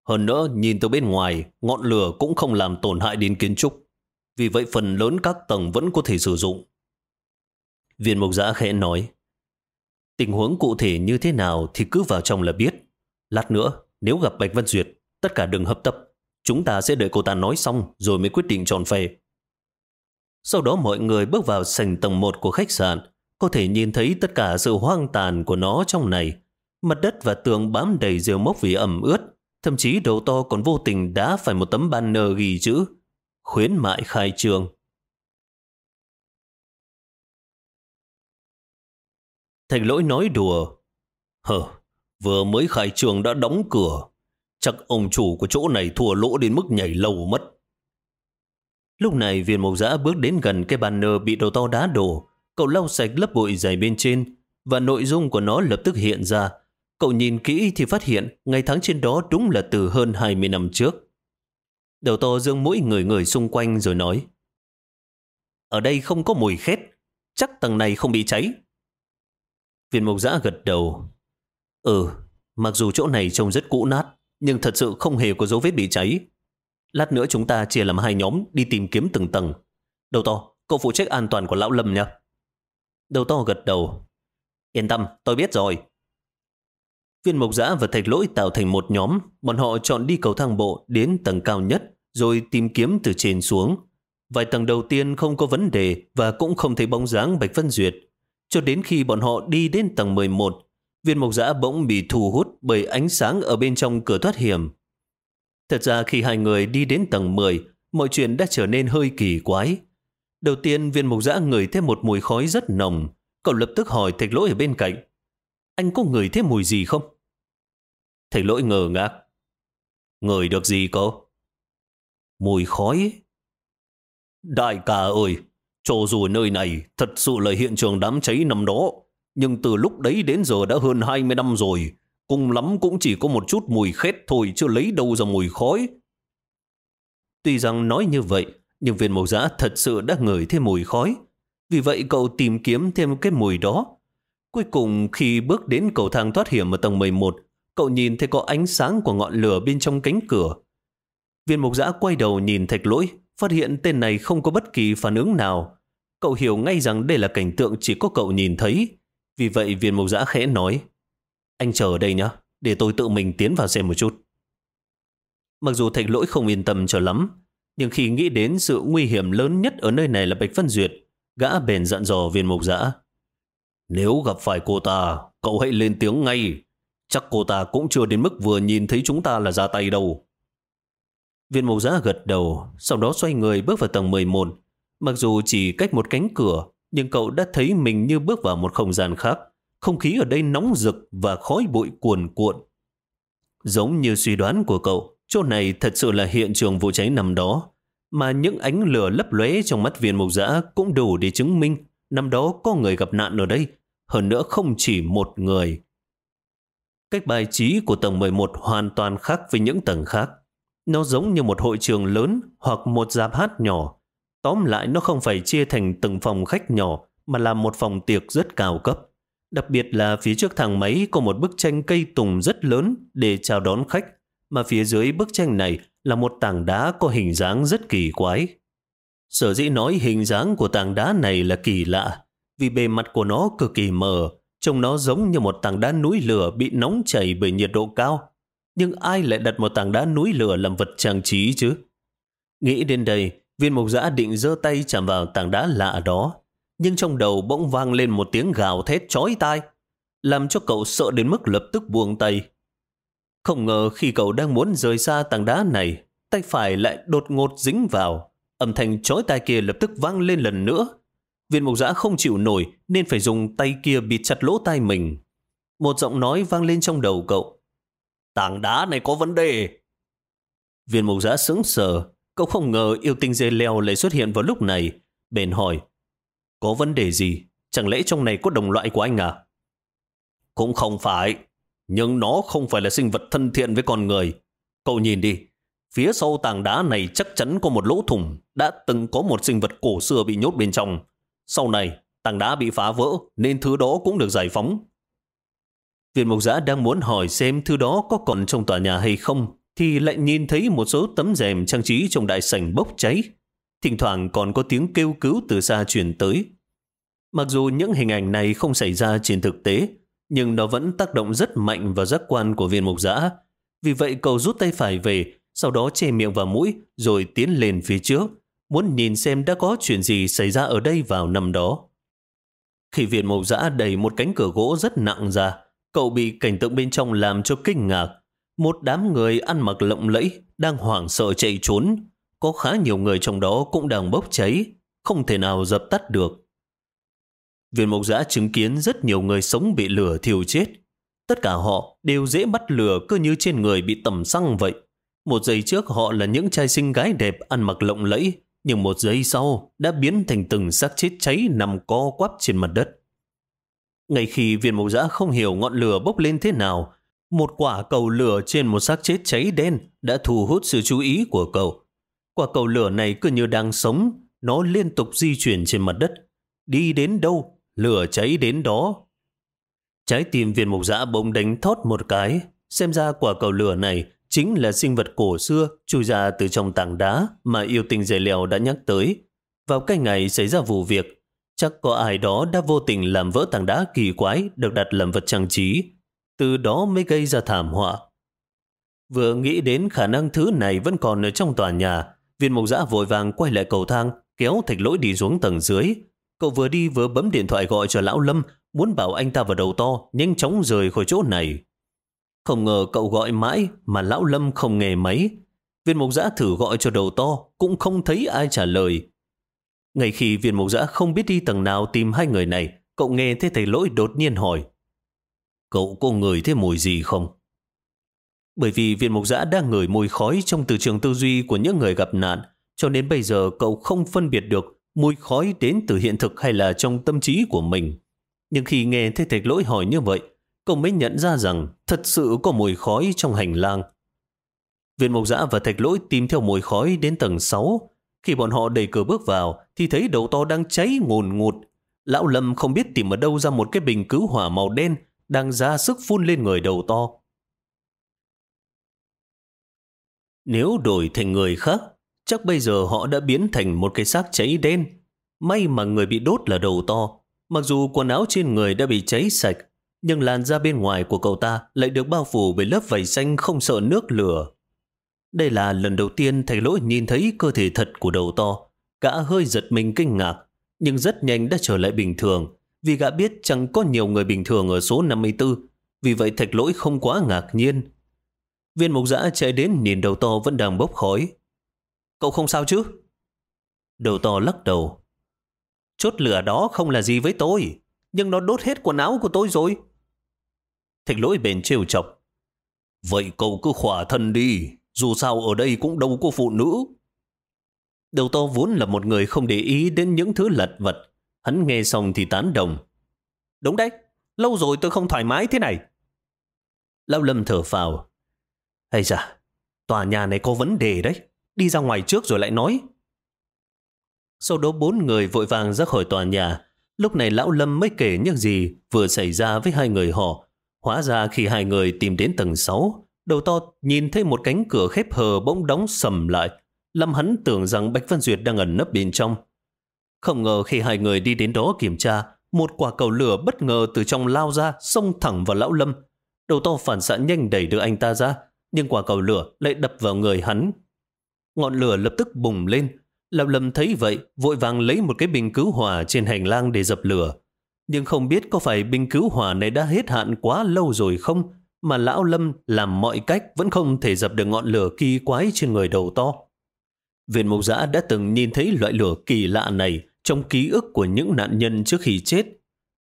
Speaker 1: Hơn nữa, nhìn từ bên ngoài, ngọn lửa cũng không làm tổn hại đến kiến trúc. Vì vậy phần lớn các tầng vẫn có thể sử dụng. Viên mục giã khẽ nói. Tình huống cụ thể như thế nào thì cứ vào trong là biết. Lát nữa, nếu gặp Bạch Văn Duyệt, tất cả đừng hấp tấp. Chúng ta sẽ đợi cô ta nói xong rồi mới quyết định chọn phê. Sau đó mọi người bước vào sảnh tầng 1 của khách sạn, có thể nhìn thấy tất cả sự hoang tàn của nó trong này. Mặt đất và tường bám đầy rêu mốc vì ẩm ướt, thậm chí đầu to còn vô tình đá phải một tấm banner ghi chữ khuyến mại khai trương. Thành lỗi nói đùa. Hờ, vừa mới khai trường đã đóng cửa. Chắc ông chủ của chỗ này thua lỗ đến mức nhảy lầu mất. Lúc này viên mộc giã bước đến gần cái banner bị đầu to đá đổ. Cậu lau sạch lớp bụi dày bên trên và nội dung của nó lập tức hiện ra. Cậu nhìn kỹ thì phát hiện ngày tháng trên đó đúng là từ hơn 20 năm trước. Đầu to dương mũi người người xung quanh rồi nói Ở đây không có mùi khét, chắc tầng này không bị cháy. Viên mộc giã gật đầu. Ừ, mặc dù chỗ này trông rất cũ nát, nhưng thật sự không hề có dấu vết bị cháy. Lát nữa chúng ta chia làm hai nhóm đi tìm kiếm từng tầng. Đầu to, cậu phụ trách an toàn của lão Lâm nha. Đầu to gật đầu. Yên tâm, tôi biết rồi. Viên mộc giã và thạch lỗi tạo thành một nhóm, bọn họ chọn đi cầu thang bộ đến tầng cao nhất, rồi tìm kiếm từ trên xuống. Vài tầng đầu tiên không có vấn đề và cũng không thấy bóng dáng Bạch Vân Duyệt. Cho đến khi bọn họ đi đến tầng 11, viên mộc giã bỗng bị thu hút bởi ánh sáng ở bên trong cửa thoát hiểm. Thật ra khi hai người đi đến tầng 10, mọi chuyện đã trở nên hơi kỳ quái. Đầu tiên viên mộc giã ngửi thêm một mùi khói rất nồng. Cậu lập tức hỏi thạch lỗi ở bên cạnh. Anh có ngửi thêm mùi gì không? Thạch lỗi ngờ ngác. Ngửi được gì cô? Mùi khói. Đại ca ơi, cho dù nơi này thật sự là hiện trường đám cháy năm đó, nhưng từ lúc đấy đến giờ đã hơn 20 năm rồi, cùng lắm cũng chỉ có một chút mùi khét thôi chưa lấy đâu ra mùi khói. Tuy rằng nói như vậy, nhưng viên mộc giã thật sự đã ngửi thêm mùi khói. Vì vậy cậu tìm kiếm thêm cái mùi đó. Cuối cùng khi bước đến cầu thang thoát hiểm ở tầng 11, cậu nhìn thấy có ánh sáng của ngọn lửa bên trong cánh cửa. Viên mục giã quay đầu nhìn thạch lỗi, phát hiện tên này không có bất kỳ phản ứng nào. Cậu hiểu ngay rằng đây là cảnh tượng chỉ có cậu nhìn thấy. Vì vậy viên mục giã khẽ nói, anh chờ ở đây nhé, để tôi tự mình tiến vào xem một chút. Mặc dù thạch lỗi không yên tâm cho lắm, nhưng khi nghĩ đến sự nguy hiểm lớn nhất ở nơi này là Bạch Phân Duyệt, gã bền dặn dò viên mục giã. Nếu gặp phải cô ta, cậu hãy lên tiếng ngay. Chắc cô ta cũng chưa đến mức vừa nhìn thấy chúng ta là ra tay đâu. Viên mục giã gật đầu, sau đó xoay người bước vào tầng 11. Mặc dù chỉ cách một cánh cửa, nhưng cậu đã thấy mình như bước vào một không gian khác. Không khí ở đây nóng rực và khói bụi cuồn cuộn. Giống như suy đoán của cậu, chỗ này thật sự là hiện trường vụ cháy năm đó. Mà những ánh lửa lấp lóe trong mắt viên mục giã cũng đủ để chứng minh năm đó có người gặp nạn ở đây. Hơn nữa không chỉ một người. Cách bài trí của tầng 11 hoàn toàn khác với những tầng khác. Nó giống như một hội trường lớn hoặc một giáp hát nhỏ. Tóm lại nó không phải chia thành từng phòng khách nhỏ mà là một phòng tiệc rất cao cấp. Đặc biệt là phía trước thang máy có một bức tranh cây tùng rất lớn để chào đón khách, mà phía dưới bức tranh này là một tảng đá có hình dáng rất kỳ quái. Sở dĩ nói hình dáng của tảng đá này là kỳ lạ, vì bề mặt của nó cực kỳ mờ, trông nó giống như một tảng đá núi lửa bị nóng chảy bởi nhiệt độ cao. Nhưng ai lại đặt một tảng đá núi lửa làm vật trang trí chứ? Nghĩ đến đây, viên mục giã định giơ tay chạm vào tảng đá lạ đó, nhưng trong đầu bỗng vang lên một tiếng gào thét chói tai, làm cho cậu sợ đến mức lập tức buông tay. Không ngờ khi cậu đang muốn rời xa tảng đá này, tay phải lại đột ngột dính vào. Âm thanh chói tai kia lập tức vang lên lần nữa. Viên mục giã không chịu nổi nên phải dùng tay kia bịt chặt lỗ tai mình. Một giọng nói vang lên trong đầu cậu. Tảng đá này có vấn đề. Viên mục giã sững sờ. Cậu không ngờ yêu tinh dê leo lại xuất hiện vào lúc này. Bền hỏi. Có vấn đề gì? Chẳng lẽ trong này có đồng loại của anh à? Cũng không phải. Nhưng nó không phải là sinh vật thân thiện với con người. Cậu nhìn đi. Phía sau tảng đá này chắc chắn có một lỗ thủng. Đã từng có một sinh vật cổ xưa bị nhốt bên trong. Sau này, tảng đá bị phá vỡ nên thứ đó cũng được giải phóng. Viện mục giã đang muốn hỏi xem thứ đó có còn trong tòa nhà hay không thì lại nhìn thấy một số tấm rèm trang trí trong đại sảnh bốc cháy. Thỉnh thoảng còn có tiếng kêu cứu từ xa truyền tới. Mặc dù những hình ảnh này không xảy ra trên thực tế, nhưng nó vẫn tác động rất mạnh vào giác quan của viên mục giã. Vì vậy cậu rút tay phải về, sau đó che miệng vào mũi rồi tiến lên phía trước, muốn nhìn xem đã có chuyện gì xảy ra ở đây vào năm đó. Khi viên mục giã đẩy một cánh cửa gỗ rất nặng ra, cậu bị cảnh tượng bên trong làm cho kinh ngạc. Một đám người ăn mặc lộng lẫy đang hoảng sợ chạy trốn, có khá nhiều người trong đó cũng đang bốc cháy, không thể nào dập tắt được. Viên mộc giã chứng kiến rất nhiều người sống bị lửa thiêu chết. Tất cả họ đều dễ bắt lửa cứ như trên người bị tầm xăng vậy. Một giây trước họ là những trai sinh gái đẹp ăn mặc lộng lẫy, nhưng một giây sau đã biến thành từng xác chết cháy nằm co quắp trên mặt đất. Ngay khi viên mộc giã không hiểu ngọn lửa bốc lên thế nào, một quả cầu lửa trên một xác chết cháy đen đã thu hút sự chú ý của cậu. Quả cầu lửa này cứ như đang sống, nó liên tục di chuyển trên mặt đất. Đi đến đâu, lửa cháy đến đó. Trái tim viên mục giã bỗng đánh thót một cái, xem ra quả cầu lửa này chính là sinh vật cổ xưa chui ra từ trong tảng đá mà yêu tình dày lèo đã nhắc tới. Vào cái ngày xảy ra vụ việc, chắc có ai đó đã vô tình làm vỡ tảng đá kỳ quái được đặt làm vật trang trí, từ đó mới gây ra thảm họa. Vừa nghĩ đến khả năng thứ này vẫn còn ở trong tòa nhà, viên Mộc giã vội vàng quay lại cầu thang, kéo thạch lỗi đi xuống tầng dưới. Cậu vừa đi vừa bấm điện thoại gọi cho lão Lâm, muốn bảo anh ta vào đầu to nhanh chóng rời khỏi chỗ này. Không ngờ cậu gọi mãi mà lão Lâm không nghe máy. Viên Mộc giã thử gọi cho đầu to cũng không thấy ai trả lời. Ngay khi viên Mộc giã không biết đi tầng nào tìm hai người này, cậu nghe thấy thầy lỗi đột nhiên hỏi. Cậu có ngửi thấy mùi gì không? Bởi vì viên mục giã đang ngửi mùi khói trong từ trường tư duy của những người gặp nạn, cho đến bây giờ cậu không phân biệt được mùi khói đến từ hiện thực hay là trong tâm trí của mình. Nhưng khi nghe thấy thạch lỗi hỏi như vậy, cậu mới nhận ra rằng thật sự có mùi khói trong hành lang. Viên mộc giã và thạch lỗi tìm theo mùi khói đến tầng 6. Khi bọn họ đẩy cửa bước vào, thì thấy đầu to đang cháy ngồn ngụt. Lão Lâm không biết tìm ở đâu ra một cái bình cứu hỏa màu đen đang ra sức phun lên người đầu to. Nếu đổi thành người khác, chắc bây giờ họ đã biến thành một cái xác cháy đen. May mà người bị đốt là đầu to. Mặc dù quần áo trên người đã bị cháy sạch, nhưng làn da bên ngoài của cậu ta lại được bao phủ bởi lớp vảy xanh không sợ nước lửa. Đây là lần đầu tiên thầy lỗi nhìn thấy cơ thể thật của đầu to. Cả hơi giật mình kinh ngạc, nhưng rất nhanh đã trở lại bình thường, vì gã biết chẳng có nhiều người bình thường ở số 54, vì vậy thạch lỗi không quá ngạc nhiên. Viên mục giã chạy đến nhìn đầu to vẫn đang bốc khói. Cậu không sao chứ? Đầu to lắc đầu. Chốt lửa đó không là gì với tôi, nhưng nó đốt hết quần áo của tôi rồi. Thạch lỗi bền trêu chọc. Vậy cậu cứ khỏa thân đi, dù sao ở đây cũng đâu có phụ nữ. Đầu to vốn là một người không để ý đến những thứ lật vật. Hắn nghe xong thì tán đồng. Đúng đấy, lâu rồi tôi không thoải mái thế này. Lão Lâm thở phào. Hay da, tòa nhà này có vấn đề đấy. Đi ra ngoài trước rồi lại nói. Sau đó bốn người vội vàng ra khỏi tòa nhà. Lúc này Lão Lâm mới kể những gì vừa xảy ra với hai người họ. Hóa ra khi hai người tìm đến tầng 6, đầu to nhìn thấy một cánh cửa khép hờ bỗng đóng sầm lại. Lâm hắn tưởng rằng Bạch Văn Duyệt đang ẩn nấp bên trong. Không ngờ khi hai người đi đến đó kiểm tra, một quả cầu lửa bất ngờ từ trong lao ra, xông thẳng vào lão Lâm. Đầu to phản xạ nhanh đẩy được anh ta ra, nhưng quả cầu lửa lại đập vào người hắn. Ngọn lửa lập tức bùng lên. Lão Lâm thấy vậy, vội vàng lấy một cái bình cứu hỏa trên hành lang để dập lửa. Nhưng không biết có phải bình cứu hỏa này đã hết hạn quá lâu rồi không, mà lão Lâm làm mọi cách vẫn không thể dập được ngọn lửa kỳ quái trên người đầu to. Viện mục giã đã từng nhìn thấy loại lửa kỳ lạ này trong ký ức của những nạn nhân trước khi chết.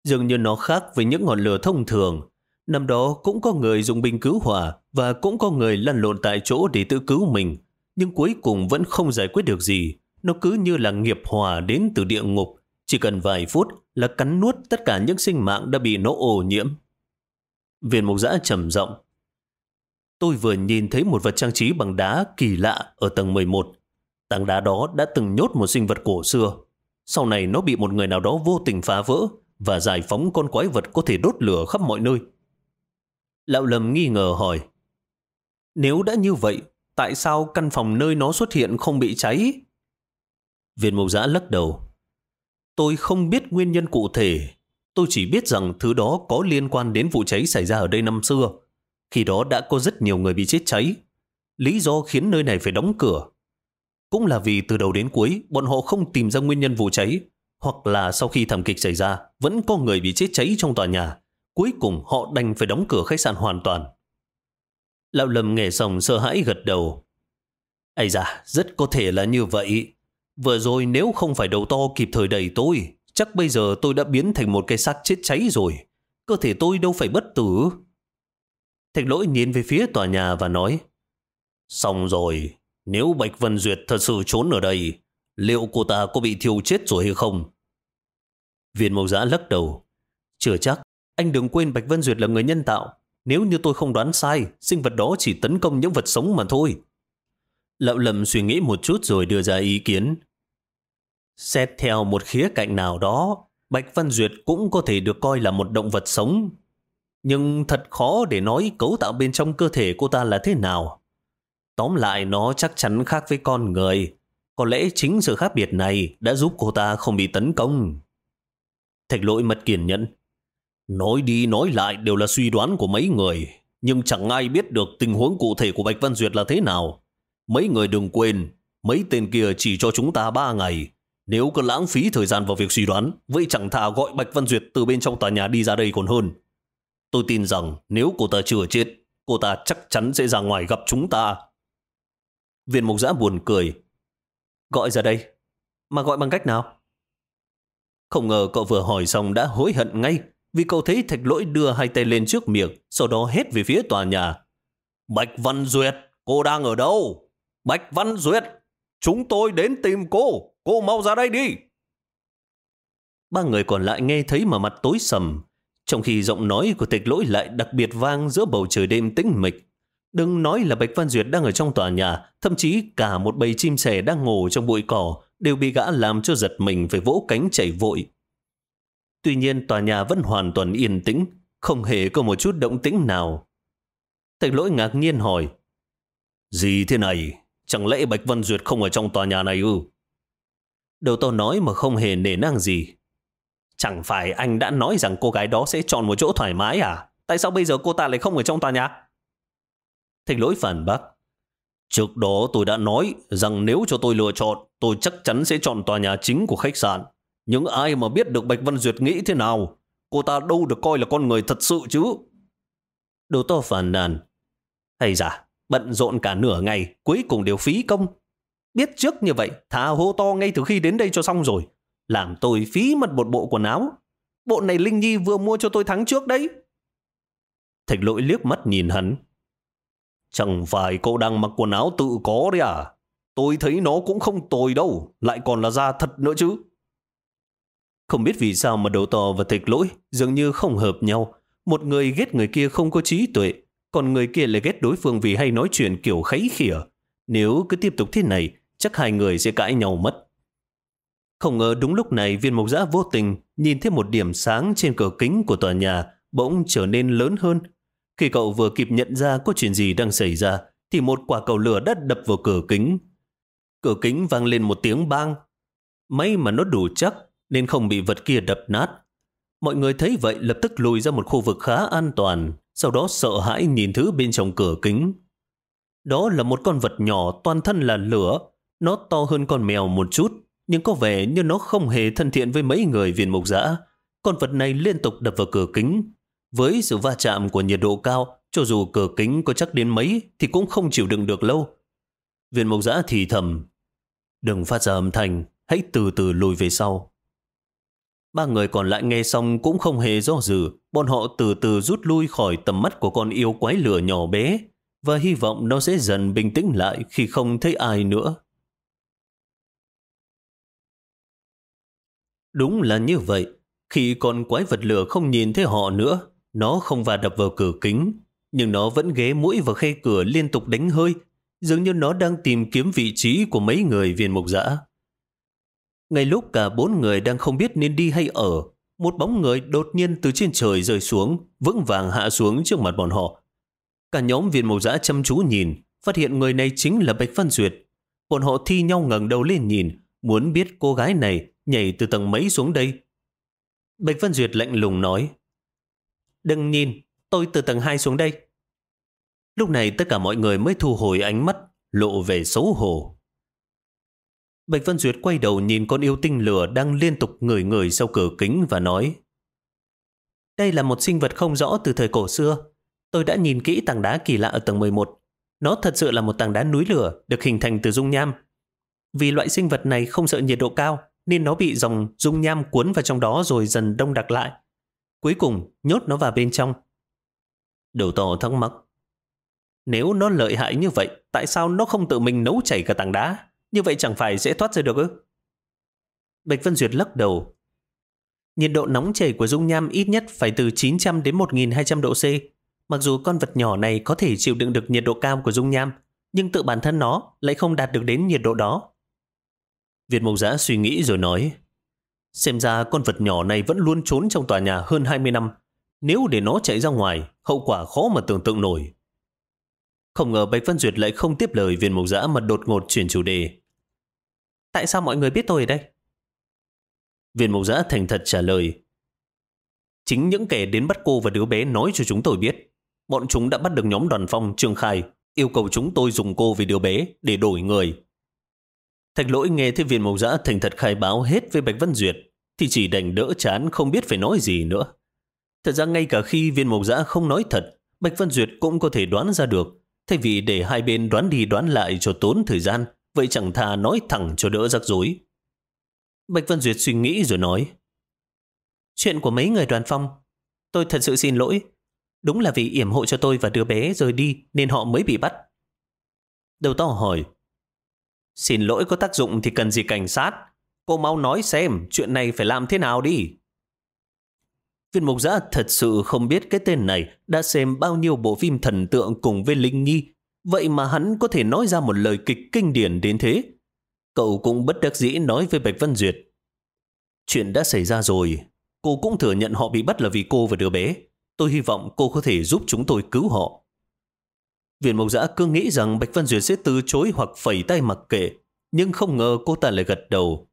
Speaker 1: Dường như nó khác với những ngọn lửa thông thường. Năm đó cũng có người dùng bình cứu hỏa và cũng có người lăn lộn tại chỗ để tự cứu mình. Nhưng cuối cùng vẫn không giải quyết được gì. Nó cứ như là nghiệp hỏa đến từ địa ngục. Chỉ cần vài phút là cắn nuốt tất cả những sinh mạng đã bị nó ô nhiễm. Viên mục giã trầm giọng Tôi vừa nhìn thấy một vật trang trí bằng đá kỳ lạ ở tầng 11. Tảng đá đó đã từng nhốt một sinh vật cổ xưa. Sau này nó bị một người nào đó vô tình phá vỡ và giải phóng con quái vật có thể đốt lửa khắp mọi nơi. Lão Lâm nghi ngờ hỏi Nếu đã như vậy, tại sao căn phòng nơi nó xuất hiện không bị cháy? Viên mộc giã lắc đầu. Tôi không biết nguyên nhân cụ thể. Tôi chỉ biết rằng thứ đó có liên quan đến vụ cháy xảy ra ở đây năm xưa. Khi đó đã có rất nhiều người bị chết cháy. Lý do khiến nơi này phải đóng cửa cũng là vì từ đầu đến cuối bọn họ không tìm ra nguyên nhân vụ cháy hoặc là sau khi thảm kịch xảy ra vẫn có người bị chết cháy trong tòa nhà. Cuối cùng họ đành phải đóng cửa khách sạn hoàn toàn. Lão Lâm nghe xong sợ hãi gật đầu. Ây da, rất có thể là như vậy. Vừa rồi nếu không phải đầu to kịp thời đẩy tôi, chắc bây giờ tôi đã biến thành một cái xác chết cháy rồi. Cơ thể tôi đâu phải bất tử. Thạch lỗi nhìn về phía tòa nhà và nói Xong rồi, nếu Bạch Vân Duyệt thật sự trốn ở đây, liệu cô ta có bị thiêu chết rồi hay không? Viên Mậu giã lắc đầu. Chưa chắc, anh đừng quên Bạch Vân Duyệt là người nhân tạo. Nếu như tôi không đoán sai, sinh vật đó chỉ tấn công những vật sống mà thôi. Lậu lầm suy nghĩ một chút rồi đưa ra ý kiến. Xét theo một khía cạnh nào đó, Bạch Văn Duyệt cũng có thể được coi là một động vật sống. Nhưng thật khó để nói cấu tạo bên trong cơ thể cô ta là thế nào. Tóm lại nó chắc chắn khác với con người. Có lẽ chính sự khác biệt này đã giúp cô ta không bị tấn công. Thạch lỗi mất kiên nhẫn. Nói đi nói lại đều là suy đoán của mấy người, nhưng chẳng ai biết được tình huống cụ thể của Bạch Văn Duyệt là thế nào. Mấy người đừng quên, mấy tên kia chỉ cho chúng ta ba ngày. Nếu cứ lãng phí thời gian vào việc suy đoán, vậy chẳng thà gọi Bạch Văn Duyệt từ bên trong tòa nhà đi ra đây còn hơn. Tôi tin rằng nếu cô ta chưa chết, cô ta chắc chắn sẽ ra ngoài gặp chúng ta. Viên mục giã buồn cười. Gọi ra đây. Mà gọi bằng cách nào? Không ngờ cậu vừa hỏi xong đã hối hận ngay vì cậu thấy thạch lỗi đưa hai tay lên trước miệng, sau đó hét về phía tòa nhà. Bạch Văn Duyệt, cô đang ở đâu? Bạch Văn Duyệt, chúng tôi đến tìm cô, cô mau ra đây đi. Ba người còn lại nghe thấy mà mặt tối sầm, trong khi giọng nói của thạch lỗi lại đặc biệt vang giữa bầu trời đêm tĩnh mịch. Đừng nói là Bạch Văn Duyệt đang ở trong tòa nhà, thậm chí cả một bầy chim sẻ đang ngủ trong bụi cỏ đều bị gã làm cho giật mình phải vỗ cánh chạy vội. Tuy nhiên tòa nhà vẫn hoàn toàn yên tĩnh, không hề có một chút động tĩnh nào. Thạch lỗi ngạc nhiên hỏi, Gì thế này? Chẳng lẽ Bạch Văn Duyệt không ở trong tòa nhà này ư? Đầu to nói mà không hề nể năng gì. Chẳng phải anh đã nói rằng cô gái đó sẽ chọn một chỗ thoải mái à? Tại sao bây giờ cô ta lại không ở trong tòa nhà? Thạch lỗi phản bác. Trước đó tôi đã nói rằng nếu cho tôi lựa chọn, tôi chắc chắn sẽ chọn tòa nhà chính của khách sạn. Nhưng ai mà biết được Bạch Văn Duyệt nghĩ thế nào? Cô ta đâu được coi là con người thật sự chứ? Đồ to phản nàn. Hay giả, bận rộn cả nửa ngày, cuối cùng đều phí công. Biết trước như vậy, thả hô to ngay từ khi đến đây cho xong rồi. Làm tôi phí mất một bộ quần áo. Bộ này Linh Nhi vừa mua cho tôi tháng trước đấy. Thạch lỗi liếc mắt nhìn hắn, Chẳng phải cậu đang mặc quần áo tự có đấy à? Tôi thấy nó cũng không tồi đâu, lại còn là da thật nữa chứ. Không biết vì sao mà đầu to và thịt lỗi dường như không hợp nhau. Một người ghét người kia không có trí tuệ, còn người kia lại ghét đối phương vì hay nói chuyện kiểu kháy khỉa. Nếu cứ tiếp tục thế này, chắc hai người sẽ cãi nhau mất. Không ngờ đúng lúc này viên mộc giã vô tình nhìn thấy một điểm sáng trên cửa kính của tòa nhà bỗng trở nên lớn hơn khi cậu vừa kịp nhận ra có chuyện gì đang xảy ra, thì một quả cầu lửa đã đập vào cửa kính. Cửa kính vang lên một tiếng bang. May mà nó đủ chắc, nên không bị vật kia đập nát. Mọi người thấy vậy lập tức lùi ra một khu vực khá an toàn, sau đó sợ hãi nhìn thứ bên trong cửa kính. Đó là một con vật nhỏ toàn thân là lửa, nó to hơn con mèo một chút, nhưng có vẻ như nó không hề thân thiện với mấy người viên mục giã. Con vật này liên tục đập vào cửa kính, với sự va chạm của nhiệt độ cao, cho dù cửa kính có chắc đến mấy thì cũng không chịu đựng được lâu. Viên mộc giã thì thầm, đừng phát ra âm thanh, hãy từ từ lùi về sau. Ba người còn lại nghe xong cũng không hề do dự, bọn họ từ từ rút lui khỏi tầm mắt của con yêu quái lửa nhỏ bé và hy vọng nó sẽ dần bình tĩnh lại khi không thấy ai nữa. Đúng là như vậy, khi con quái vật lửa không nhìn thấy họ nữa, nó không va đập vào cửa kính, nhưng nó vẫn ghé mũi vào khe cửa liên tục đánh hơi, dường như nó đang tìm kiếm vị trí của mấy người viên mục dã. Ngay lúc cả bốn người đang không biết nên đi hay ở, một bóng người đột nhiên từ trên trời rơi xuống, vững vàng hạ xuống trước mặt bọn họ. Cả nhóm viên mục dã chăm chú nhìn, phát hiện người này chính là Bạch Văn Duyệt. Bọn họ thi nhau ngẩng đầu lên nhìn, muốn biết cô gái này nhảy từ tầng mấy xuống đây. Bạch Văn Duyệt lạnh lùng nói, Đừng nhìn, tôi từ tầng 2 xuống đây. Lúc này tất cả mọi người mới thu hồi ánh mắt, lộ về xấu hổ. Bạch Vân Duyệt quay đầu nhìn con yêu tinh lửa đang liên tục ngửi ngửi sau cửa kính và nói Đây là một sinh vật không rõ từ thời cổ xưa. Tôi đã nhìn kỹ tảng đá kỳ lạ ở tầng 11. Nó thật sự là một tảng đá núi lửa được hình thành từ dung nham. Vì loại sinh vật này không sợ nhiệt độ cao nên nó bị dòng dung nham cuốn vào trong đó rồi dần đông đặc lại. Cuối cùng nhốt nó vào bên trong. Đầu tò thắc mắc. Nếu nó lợi hại như vậy, tại sao nó không tự mình nấu chảy cả tảng đá? Như vậy chẳng phải dễ thoát ra được ư? Bạch Vân Duyệt lắc đầu. Nhiệt độ nóng chảy của dung nham ít nhất phải từ 900 đến 1200 độ C. Mặc dù con vật nhỏ này có thể chịu đựng được nhiệt độ cao của dung nham, nhưng tự bản thân nó lại không đạt được đến nhiệt độ đó. Việt Mộc Giã suy nghĩ rồi nói, Xem ra con vật nhỏ này vẫn luôn trốn trong tòa nhà hơn 20 năm. Nếu để nó chạy ra ngoài, hậu quả khó mà tưởng tượng nổi. Không ngờ Bạch Văn Duyệt lại không tiếp lời viên mộc giã mà đột ngột chuyển chủ đề. Tại sao mọi người biết tôi ở đây? Viên mộc giã thành thật trả lời. Chính những kẻ đến bắt cô và đứa bé nói cho chúng tôi biết. Bọn chúng đã bắt được nhóm đoàn phong Trương Khai, yêu cầu chúng tôi dùng cô vì đứa bé để đổi người. Thạch lỗi nghe thấy viên mộc giã thành thật khai báo hết với Bạch Văn Duyệt, thì chỉ đành đỡ chán không biết phải nói gì nữa. Thật ra ngay cả khi viên mộc giã không nói thật, Bạch Văn Duyệt cũng có thể đoán ra được. Thay vì để hai bên đoán đi đoán lại cho tốn thời gian, vậy chẳng thà nói thẳng cho đỡ rắc rối. Bạch Văn Duyệt suy nghĩ rồi nói, Chuyện của mấy người đoàn phong, tôi thật sự xin lỗi. Đúng là vì yểm hộ cho tôi và đứa bé rời đi nên họ mới bị bắt. Đầu to hỏi, Xin lỗi có tác dụng thì cần gì cảnh sát? Cô mau nói xem chuyện này phải làm thế nào đi. Viên mục giã thật sự không biết cái tên này đã xem bao nhiêu bộ phim thần tượng cùng với Linh Nhi. Vậy mà hắn có thể nói ra một lời kịch kinh điển đến thế. Cậu cũng bất đắc dĩ nói với Bạch Văn Duyệt. Chuyện đã xảy ra rồi. Cô cũng thừa nhận họ bị bắt là vì cô và đứa bé. Tôi hy vọng cô có thể giúp chúng tôi cứu họ. Viện Mộc Giã cứ nghĩ rằng Bạch Văn Duyệt sẽ từ chối hoặc phẩy tay mặc kệ, nhưng không ngờ cô ta lại gật đầu.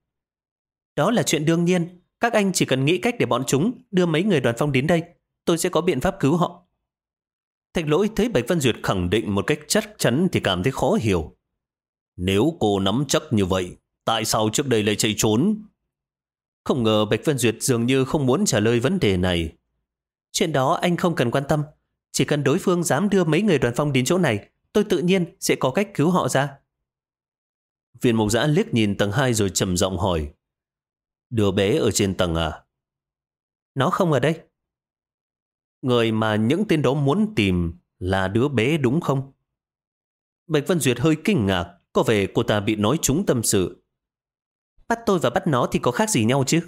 Speaker 1: Đó là chuyện đương nhiên, các anh chỉ cần nghĩ cách để bọn chúng đưa mấy người đoàn phong đến đây, tôi sẽ có biện pháp cứu họ. Thạch lỗi thấy Bạch Văn Duyệt khẳng định một cách chắc chắn thì cảm thấy khó hiểu. Nếu cô nắm chắc như vậy, tại sao trước đây lại chạy trốn? Không ngờ Bạch Văn Duyệt dường như không muốn trả lời vấn đề này. Chuyện đó anh không cần quan tâm, chỉ cần đối phương dám đưa mấy người đoàn phong đến chỗ này, tôi tự nhiên sẽ có cách cứu họ ra. Viên mục giã liếc nhìn tầng 2 rồi trầm giọng hỏi. Đứa bé ở trên tầng à? Nó không ở đây. Người mà những tên đó muốn tìm là đứa bé đúng không? Bạch Vân Duyệt hơi kinh ngạc, có vẻ cô ta bị nói trúng tâm sự. Bắt tôi và bắt nó thì có khác gì nhau chứ?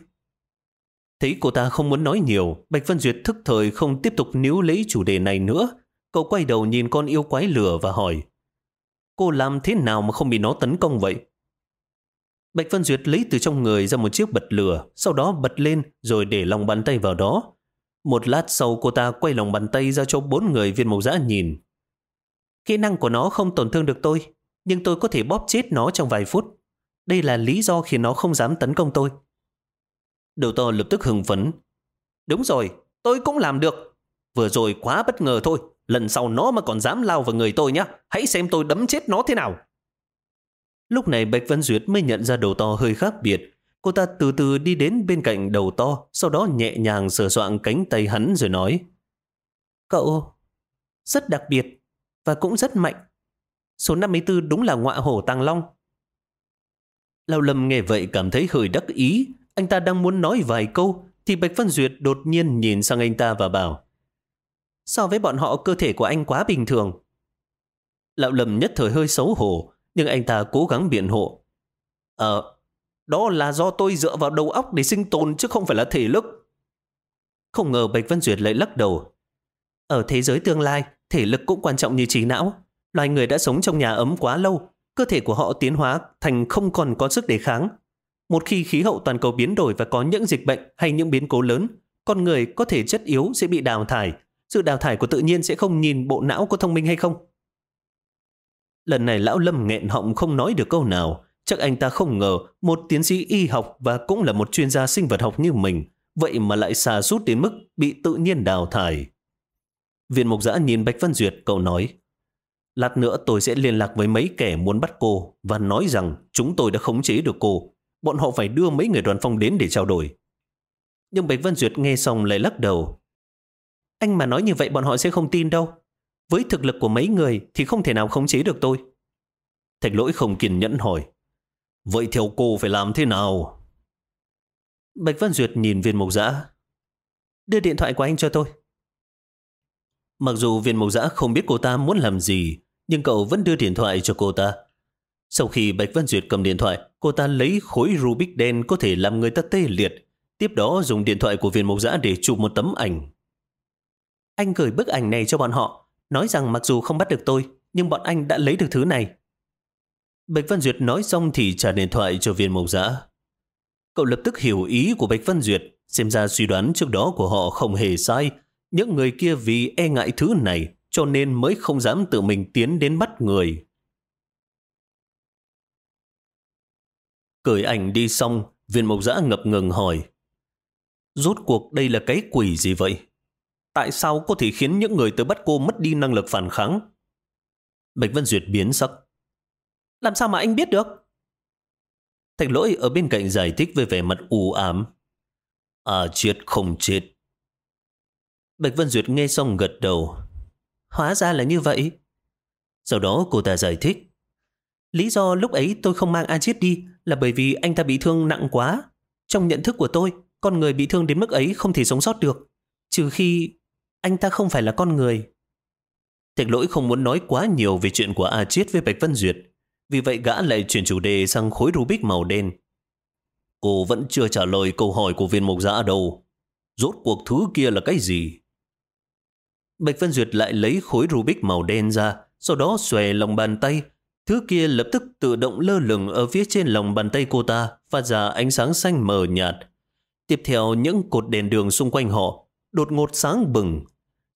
Speaker 1: Thấy cô ta không muốn nói nhiều, Bạch Vân Duyệt thức thời không tiếp tục níu lấy chủ đề này nữa. Cậu quay đầu nhìn con yêu quái lửa và hỏi Cô làm thế nào mà không bị nó tấn công vậy? Bạch Vân Duyệt lấy từ trong người ra một chiếc bật lửa, sau đó bật lên rồi để lòng bàn tay vào đó. Một lát sau cô ta quay lòng bàn tay ra cho bốn người viên màu giã nhìn. Kỹ năng của nó không tổn thương được tôi, nhưng tôi có thể bóp chết nó trong vài phút. Đây là lý do khiến nó không dám tấn công tôi. Đầu to lập tức hưng phấn. Đúng rồi, tôi cũng làm được. Vừa rồi quá bất ngờ thôi. Lần sau nó mà còn dám lao vào người tôi nhá, Hãy xem tôi đấm chết nó thế nào. Lúc này Bạch Văn Duyệt mới nhận ra đầu to hơi khác biệt. Cô ta từ từ đi đến bên cạnh đầu to, sau đó nhẹ nhàng sờ soạn cánh tay hắn rồi nói. Cậu rất đặc biệt và cũng rất mạnh. Số 54 đúng là ngọa hổ tàng long. Lao Lâm nghe vậy cảm thấy hơi đắc ý, anh ta đang muốn nói vài câu thì Bạch Văn Duyệt đột nhiên nhìn sang anh ta và bảo So với bọn họ cơ thể của anh quá bình thường. Lão lầm nhất thời hơi xấu hổ nhưng anh ta cố gắng biện hộ. Ờ, đó là do tôi dựa vào đầu óc để sinh tồn chứ không phải là thể lực. Không ngờ Bạch Văn Duyệt lại lắc đầu. Ở thế giới tương lai, thể lực cũng quan trọng như trí não. Loài người đã sống trong nhà ấm quá lâu, cơ thể của họ tiến hóa thành không còn có sức đề kháng, một khi khí hậu toàn cầu biến đổi và có những dịch bệnh hay những biến cố lớn, con người có thể chất yếu sẽ bị đào thải. Sự đào thải của tự nhiên sẽ không nhìn bộ não có thông minh hay không. Lần này lão Lâm nghẹn họng không nói được câu nào. Chắc anh ta không ngờ một tiến sĩ y học và cũng là một chuyên gia sinh vật học như mình, vậy mà lại xà rút đến mức bị tự nhiên đào thải. Viện Mục Giã nhìn Bạch Văn Duyệt, cậu nói, Lát nữa tôi sẽ liên lạc với mấy kẻ muốn bắt cô và nói rằng chúng tôi đã khống chế được cô bọn họ phải đưa mấy người đoàn phong đến để trao đổi. Nhưng Bạch Vân Duyệt nghe xong lại lắc đầu. Anh mà nói như vậy bọn họ sẽ không tin đâu. Với thực lực của mấy người thì không thể nào khống chế được tôi. Thạch lỗi không kiên nhẫn hỏi. Vậy theo cô phải làm thế nào? Bạch Vân Duyệt nhìn viên mộc giã. Đưa điện thoại của anh cho tôi. Mặc dù viên mộc giã không biết cô ta muốn làm gì, nhưng cậu vẫn đưa điện thoại cho cô ta. Sau khi Bạch Văn Duyệt cầm điện thoại, cô ta lấy khối Rubik đen có thể làm người ta tê liệt. Tiếp đó dùng điện thoại của viên mộc giã để chụp một tấm ảnh. Anh gửi bức ảnh này cho bọn họ, nói rằng mặc dù không bắt được tôi, nhưng bọn anh đã lấy được thứ này. Bạch Văn Duyệt nói xong thì trả điện thoại cho viên mộc giã. Cậu lập tức hiểu ý của Bạch Văn Duyệt, xem ra suy đoán trước đó của họ không hề sai. Những người kia vì e ngại thứ này, cho nên mới không dám tự mình tiến đến bắt người. Cởi ảnh đi xong, viên mộc giã ngập ngừng hỏi. Rốt cuộc đây là cái quỷ gì vậy? Tại sao có thể khiến những người tới bắt cô mất đi năng lực phản kháng? Bạch Vân Duyệt biến sắc. Làm sao mà anh biết được? Thạch lỗi ở bên cạnh giải thích về vẻ mặt u ám. À chết không chết. Bạch Vân Duyệt nghe xong gật đầu. Hóa ra là như vậy. Sau đó cô ta giải thích. Lý do lúc ấy tôi không mang A chết đi là bởi vì anh ta bị thương nặng quá. Trong nhận thức của tôi, con người bị thương đến mức ấy không thể sống sót được. Trừ khi anh ta không phải là con người. Thạch lỗi không muốn nói quá nhiều về chuyện của A Chiết với Bạch Vân Duyệt. Vì vậy gã lại chuyển chủ đề sang khối Rubik màu đen. Cô vẫn chưa trả lời câu hỏi của viên mục giã đâu. Rốt cuộc thứ kia là cái gì? Bạch Vân Duyệt lại lấy khối Rubik màu đen ra, sau đó xòe lòng bàn tay. Thứ kia lập tức tự động lơ lửng ở phía trên lòng bàn tay cô ta, phát ra ánh sáng xanh mờ nhạt. Tiếp theo những cột đèn đường xung quanh họ đột ngột sáng bừng.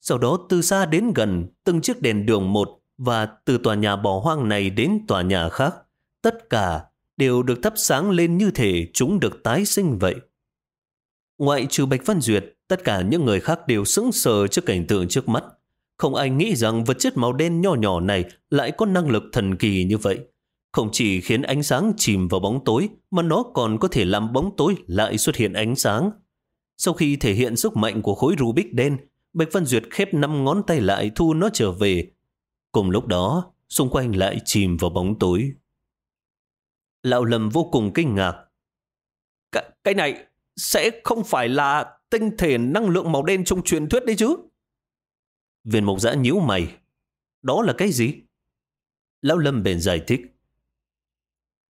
Speaker 1: Sau đó từ xa đến gần, từng chiếc đèn đường một và từ tòa nhà bỏ hoang này đến tòa nhà khác, tất cả đều được thắp sáng lên như thể chúng được tái sinh vậy. Ngoại trừ Bạch Văn Duyệt, tất cả những người khác đều sững sờ trước cảnh tượng trước mắt. Không ai nghĩ rằng vật chất màu đen nhỏ nhỏ này lại có năng lực thần kỳ như vậy. Không chỉ khiến ánh sáng chìm vào bóng tối, mà nó còn có thể làm bóng tối lại xuất hiện ánh sáng. Sau khi thể hiện sức mạnh của khối Rubik đen, Bạch Văn Duyệt khép năm ngón tay lại thu nó trở về. Cùng lúc đó, xung quanh lại chìm vào bóng tối. Lão Lâm vô cùng kinh ngạc. C cái này sẽ không phải là tinh thể năng lượng màu đen trong truyền thuyết đấy chứ? Viên mục giã nhíu mày. Đó là cái gì? Lão Lâm bền giải thích.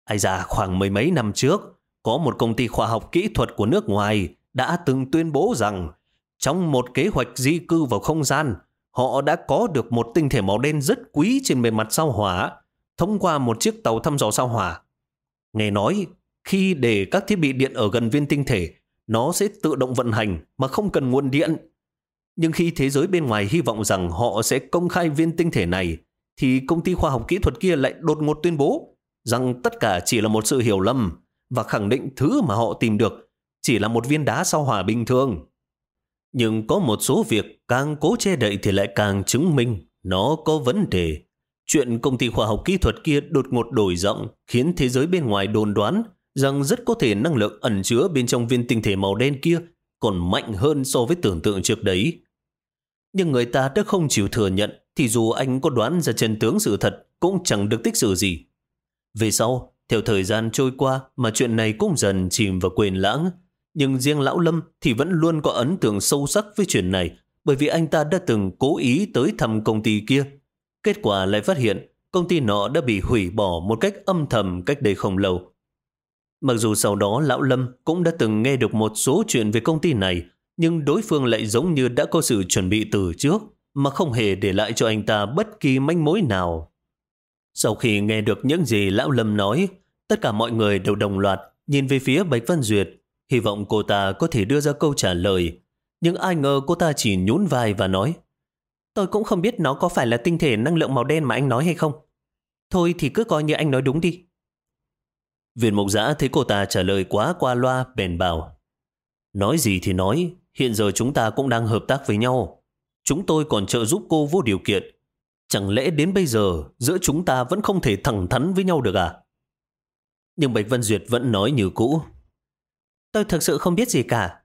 Speaker 1: Ai ra khoảng mười mấy năm trước, có một công ty khoa học kỹ thuật của nước ngoài đã từng tuyên bố rằng trong một kế hoạch di cư vào không gian, họ đã có được một tinh thể màu đen rất quý trên bề mặt sao hỏa thông qua một chiếc tàu thăm dò sao hỏa. Nghe nói, khi để các thiết bị điện ở gần viên tinh thể, nó sẽ tự động vận hành mà không cần nguồn điện. Nhưng khi thế giới bên ngoài hy vọng rằng họ sẽ công khai viên tinh thể này, thì công ty khoa học kỹ thuật kia lại đột ngột tuyên bố rằng tất cả chỉ là một sự hiểu lầm và khẳng định thứ mà họ tìm được chỉ là một viên đá sao hỏa bình thường. Nhưng có một số việc càng cố che đậy thì lại càng chứng minh nó có vấn đề. Chuyện công ty khoa học kỹ thuật kia đột ngột đổi giọng khiến thế giới bên ngoài đồn đoán rằng rất có thể năng lượng ẩn chứa bên trong viên tinh thể màu đen kia còn mạnh hơn so với tưởng tượng trước đấy. Nhưng người ta đã không chịu thừa nhận thì dù anh có đoán ra chân tướng sự thật cũng chẳng được tích sự gì. Về sau, theo thời gian trôi qua mà chuyện này cũng dần chìm vào quên lãng, nhưng riêng Lão Lâm thì vẫn luôn có ấn tượng sâu sắc với chuyện này bởi vì anh ta đã từng cố ý tới thăm công ty kia. Kết quả lại phát hiện công ty nọ đã bị hủy bỏ một cách âm thầm cách đây không lâu. Mặc dù sau đó Lão Lâm cũng đã từng nghe được một số chuyện về công ty này, nhưng đối phương lại giống như đã có sự chuẩn bị từ trước, mà không hề để lại cho anh ta bất kỳ manh mối nào. Sau khi nghe được những gì Lão Lâm nói, tất cả mọi người đều đồng loạt nhìn về phía Bạch Văn Duyệt, hy vọng cô ta có thể đưa ra câu trả lời. Nhưng ai ngờ cô ta chỉ nhún vai và nói Tôi cũng không biết nó có phải là tinh thể năng lượng màu đen mà anh nói hay không. Thôi thì cứ coi như anh nói đúng đi. Viên mục giã thấy cô ta trả lời quá qua loa bền bảo. Nói gì thì nói, hiện giờ chúng ta cũng đang hợp tác với nhau. Chúng tôi còn trợ giúp cô vô điều kiện. Chẳng lẽ đến bây giờ giữa chúng ta vẫn không thể thẳng thắn với nhau được à? Nhưng Bạch Vân Duyệt vẫn nói như cũ. Tôi thực sự không biết gì cả.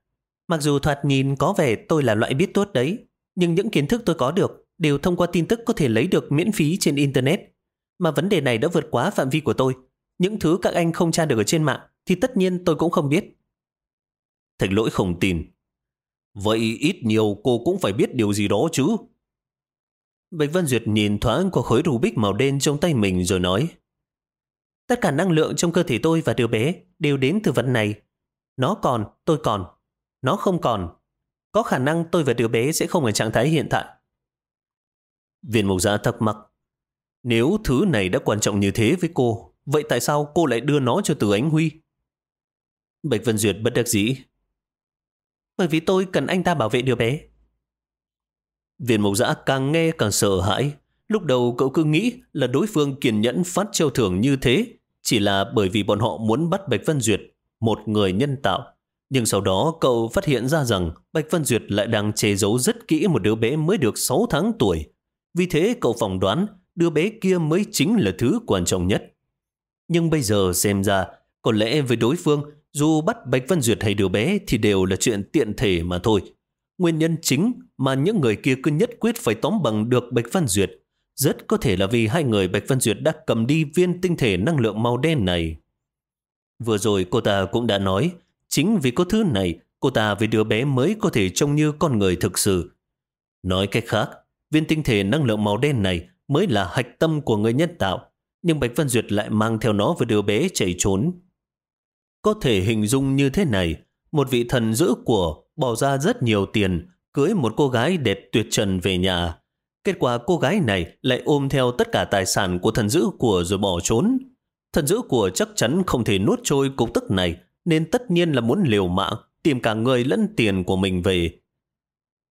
Speaker 1: Mặc dù thoạt nhìn có vẻ tôi là loại biết tốt đấy, nhưng những kiến thức tôi có được đều thông qua tin tức có thể lấy được miễn phí trên Internet. Mà vấn đề này đã vượt quá phạm vi của tôi. Những thứ các anh không tra được ở trên mạng thì tất nhiên tôi cũng không biết. Thạch lỗi không tin. Vậy ít nhiều cô cũng phải biết điều gì đó chứ. Bạch Vân Duyệt nhìn thoáng qua khối Rubik màu đen trong tay mình rồi nói Tất cả năng lượng trong cơ thể tôi và đứa bé đều đến từ vật này. Nó còn, tôi còn. Nó không còn. Có khả năng tôi và đứa bé sẽ không ở trạng thái hiện tại. Viên mục giả thắc mắc. Nếu thứ này đã quan trọng như thế với cô, Vậy tại sao cô lại đưa nó cho Từ Ánh Huy? Bạch Vân Duyệt bất đắc dĩ. Bởi vì tôi cần anh ta bảo vệ đứa bé. Viên mục giã càng nghe càng sợ hãi. Lúc đầu cậu cứ nghĩ là đối phương kiên nhẫn phát treo thưởng như thế chỉ là bởi vì bọn họ muốn bắt Bạch Vân Duyệt, một người nhân tạo. Nhưng sau đó cậu phát hiện ra rằng Bạch Vân Duyệt lại đang che giấu rất kỹ một đứa bé mới được 6 tháng tuổi. Vì thế cậu phỏng đoán đứa bé kia mới chính là thứ quan trọng nhất. Nhưng bây giờ xem ra, Có lẽ với đối phương, dù bắt Bạch Văn Duyệt hay đứa bé thì đều là chuyện tiện thể mà thôi. Nguyên nhân chính mà những người kia cứ nhất quyết phải tóm bằng được Bạch Văn Duyệt rất có thể là vì hai người Bạch Văn Duyệt đã cầm đi viên tinh thể năng lượng màu đen này. Vừa rồi cô ta cũng đã nói, chính vì có thứ này, cô ta với đứa bé mới có thể trông như con người thực sự. Nói cách khác, viên tinh thể năng lượng màu đen này mới là hạch tâm của người nhân tạo, nhưng Bạch Văn Duyệt lại mang theo nó với đứa bé chạy trốn. Có thể hình dung như thế này, một vị thần giữ của bỏ ra rất nhiều tiền cưới một cô gái đẹp tuyệt trần về nhà. Kết quả cô gái này lại ôm theo tất cả tài sản của thần giữ của rồi bỏ trốn. Thần giữ của chắc chắn không thể nuốt trôi cục tức này nên tất nhiên là muốn liều mạng tìm cả người lẫn tiền của mình về.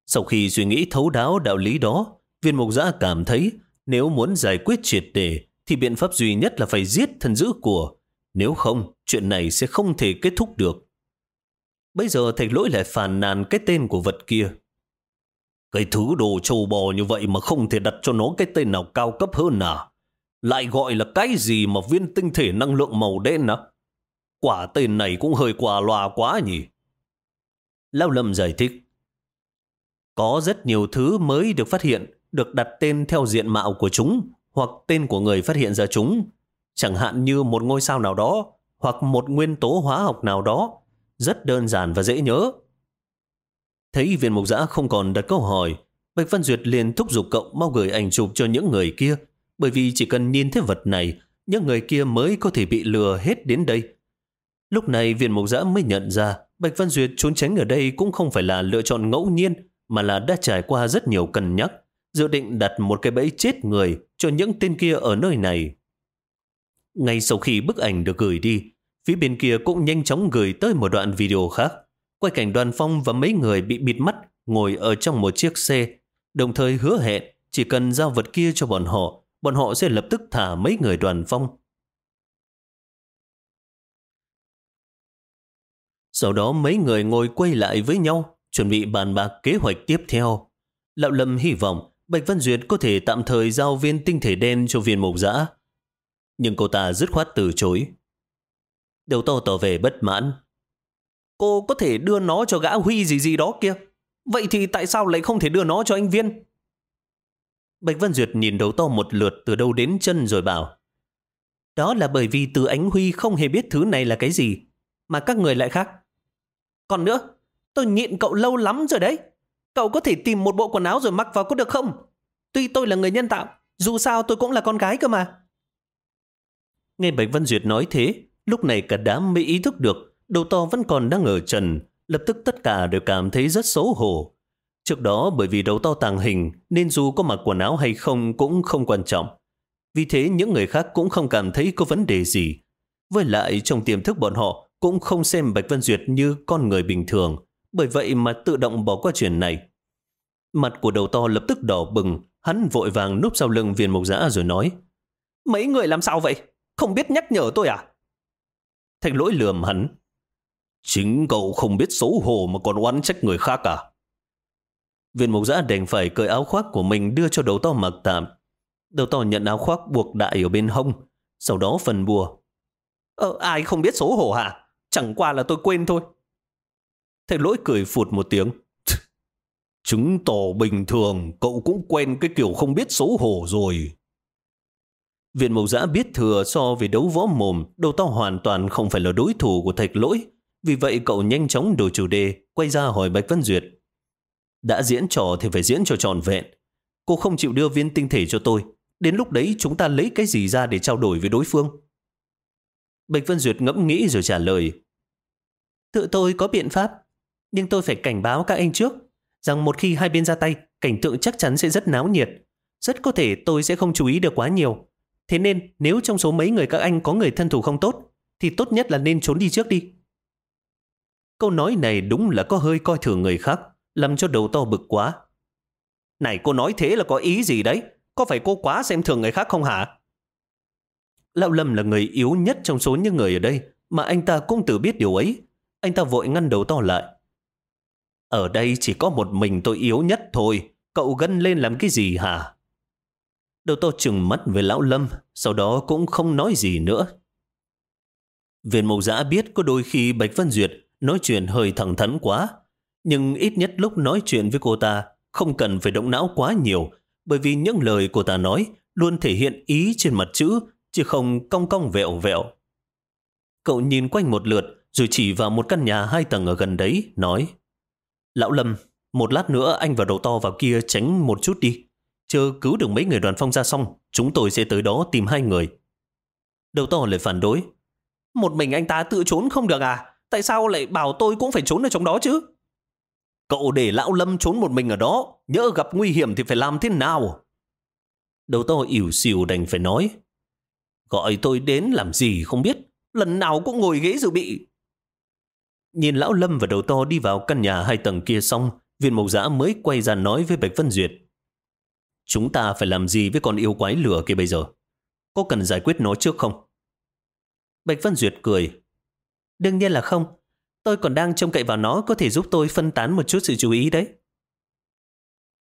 Speaker 1: Sau khi suy nghĩ thấu đáo đạo lý đó, viên mục giã cảm thấy nếu muốn giải quyết triệt đề thì biện pháp duy nhất là phải giết thần giữ của. Nếu không, chuyện này sẽ không thể kết thúc được. Bây giờ thạch lỗi lại phàn nàn cái tên của vật kia. Cái thứ đồ trâu bò như vậy mà không thể đặt cho nó cái tên nào cao cấp hơn à? Lại gọi là cái gì mà viên tinh thể năng lượng màu đen á? Quả tên này cũng hơi quả loà quá nhỉ? Lao Lâm giải thích. Có rất nhiều thứ mới được phát hiện, được đặt tên theo diện mạo của chúng, hoặc tên của người phát hiện ra chúng. Chẳng hạn như một ngôi sao nào đó, hoặc một nguyên tố hóa học nào đó. Rất đơn giản và dễ nhớ. Thấy viên mục giã không còn đặt câu hỏi, Bạch Văn Duyệt liền thúc giục cậu mau gửi ảnh chụp cho những người kia, bởi vì chỉ cần nhìn thấy vật này, những người kia mới có thể bị lừa hết đến đây. Lúc này viên mục giã mới nhận ra Bạch Văn Duyệt trốn tránh ở đây cũng không phải là lựa chọn ngẫu nhiên, mà là đã trải qua rất nhiều cân nhắc, dự định đặt một cái bẫy chết người cho những tên kia ở nơi này. Ngay sau khi bức ảnh được gửi đi, phía bên kia cũng nhanh chóng gửi tới một đoạn video khác, quay cảnh đoàn phong và mấy người bị bịt mắt ngồi ở trong một chiếc xe, đồng thời hứa hẹn chỉ cần giao vật kia cho bọn họ, bọn họ sẽ lập tức thả mấy người đoàn phong. Sau đó mấy người ngồi quay lại với nhau, chuẩn bị bàn bạc kế hoạch tiếp theo. Lão Lâm hy vọng Bạch Văn Duyệt có thể tạm thời giao viên tinh thể đen cho viên mục giã. Nhưng cô ta dứt khoát từ chối đều to tỏ về bất mãn. Cô có thể đưa nó cho gã Huy gì gì đó kia. Vậy thì tại sao lại không thể đưa nó cho anh Viên? Bạch Vân Duyệt nhìn đầu to một lượt từ đâu đến chân rồi bảo. Đó là bởi vì từ ánh Huy không hề biết thứ này là cái gì, mà các người lại khác. Còn nữa, tôi nhịn cậu lâu lắm rồi đấy. Cậu có thể tìm một bộ quần áo rồi mặc vào có được không? Tuy tôi là người nhân tạo, dù sao tôi cũng là con gái cơ mà. Nghe Bạch Vân Duyệt nói thế, lúc này cả đám mới ý thức được đầu to vẫn còn đang ở trần. Lập tức tất cả đều cảm thấy rất xấu hổ. Trước đó bởi vì đầu to tàng hình nên dù có mặc quần áo hay không cũng không quan trọng. Vì thế những người khác cũng không cảm thấy có vấn đề gì. Với lại trong tiềm thức bọn họ cũng không xem Bạch Vân Duyệt như con người bình thường, bởi vậy mà tự động bỏ qua chuyện này. Mặt của đầu to lập tức đỏ bừng, hắn vội vàng núp sau lưng viên mục giã rồi nói Mấy người làm sao vậy? Không biết nhắc nhở tôi à? Thành lỗi lườm hắn. Chính cậu không biết xấu hổ mà còn oán trách người khác à? Viên mục giã đành phải cởi áo khoác của mình đưa cho đầu to mặc tạm. Đầu to nhận áo khoác buộc đại ở bên hông, sau đó phần bùa. Ờ, ai không biết xấu hổ hả? Chẳng qua là tôi quên thôi. Thạch lỗi cười phụt một tiếng. Chứng tỏ bình thường cậu cũng quen cái kiểu không biết xấu hổ rồi. Viện mộc giã biết thừa so với đấu võ mồm, đầu to hoàn toàn không phải là đối thủ của thạch lỗi. Vì vậy cậu nhanh chóng đổi chủ đề, quay ra hỏi Bạch Văn Duyệt. Đã diễn trò thì phải diễn cho tròn vẹn. Cô không chịu đưa viên tinh thể cho tôi. Đến lúc đấy chúng ta lấy cái gì ra để trao đổi với đối phương? Bạch Vân Duyệt ngẫm nghĩ rồi trả lời. Tự tôi có biện pháp, nhưng tôi phải cảnh báo các anh trước rằng một khi hai bên ra tay, cảnh tượng chắc chắn sẽ rất náo nhiệt. Rất có thể tôi sẽ không chú ý được quá nhiều. Thế nên nếu trong số mấy người các anh có người thân thủ không tốt, thì tốt nhất là nên trốn đi trước đi. Câu nói này đúng là có hơi coi thường người khác, làm cho đầu to bực quá. Này cô nói thế là có ý gì đấy? Có phải cô quá xem thường người khác không hả? Lão Lâm là người yếu nhất trong số những người ở đây, mà anh ta cũng tự biết điều ấy. Anh ta vội ngăn đầu to lại. Ở đây chỉ có một mình tôi yếu nhất thôi, cậu gân lên làm cái gì hả? Đầu to chừng mắt với Lão Lâm, sau đó cũng không nói gì nữa. Viên mộc giã biết có đôi khi Bạch Vân Duyệt nói chuyện hơi thẳng thắn quá, nhưng ít nhất lúc nói chuyện với cô ta không cần phải động não quá nhiều, bởi vì những lời cô ta nói luôn thể hiện ý trên mặt chữ, chứ không cong cong vẹo vẹo. Cậu nhìn quanh một lượt, rồi chỉ vào một căn nhà hai tầng ở gần đấy, nói Lão Lâm, một lát nữa anh và đầu to vào kia tránh một chút đi. Chờ cứu được mấy người đoàn phong ra xong, chúng tôi sẽ tới đó tìm hai người. Đầu to lại phản đối. Một mình anh ta tự trốn không được à? Tại sao lại bảo tôi cũng phải trốn ở trong đó chứ? Cậu để lão Lâm trốn một mình ở đó, nhỡ gặp nguy hiểm thì phải làm thế nào? Đầu to ỉu xìu đành phải nói. Gọi tôi đến làm gì không biết, lần nào cũng ngồi ghế dự bị. Nhìn lão Lâm và đầu to đi vào căn nhà hai tầng kia xong, viên mộc giã mới quay ra nói với Bạch Vân Duyệt. Chúng ta phải làm gì với con yêu quái lửa kia bây giờ? Có cần giải quyết nó trước không? Bạch Vân Duyệt cười. Đương nhiên là không. Tôi còn đang trông cậy vào nó có thể giúp tôi phân tán một chút sự chú ý đấy.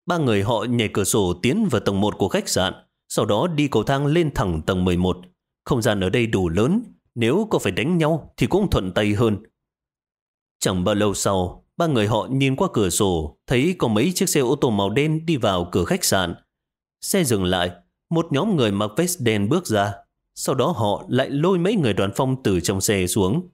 Speaker 1: Ba người họ nhảy cửa sổ tiến vào tầng 1 của khách sạn, sau đó đi cầu thang lên thẳng tầng 11. Không gian ở đây đủ lớn, nếu có phải đánh nhau thì cũng thuận tay hơn. Chẳng bao lâu sau, ba người họ nhìn qua cửa sổ, thấy có mấy chiếc xe ô tô màu đen đi vào cửa khách sạn. Xe dừng lại, một nhóm người mặc vest đen bước ra. Sau đó họ lại lôi mấy người đoàn phong từ trong xe xuống.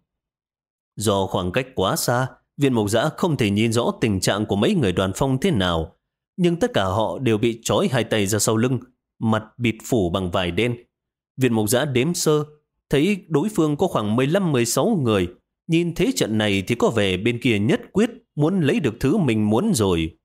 Speaker 1: Do khoảng cách quá xa, viên mộc giã không thể nhìn rõ tình trạng của mấy người đoàn phong thế nào. Nhưng tất cả họ đều bị trói hai tay ra sau lưng, mặt bịt phủ bằng vải đen. Viên mộc giã đếm sơ, thấy đối phương có khoảng 15-16 người. Nhìn thế trận này thì có vẻ bên kia nhất quyết muốn lấy được thứ mình muốn rồi.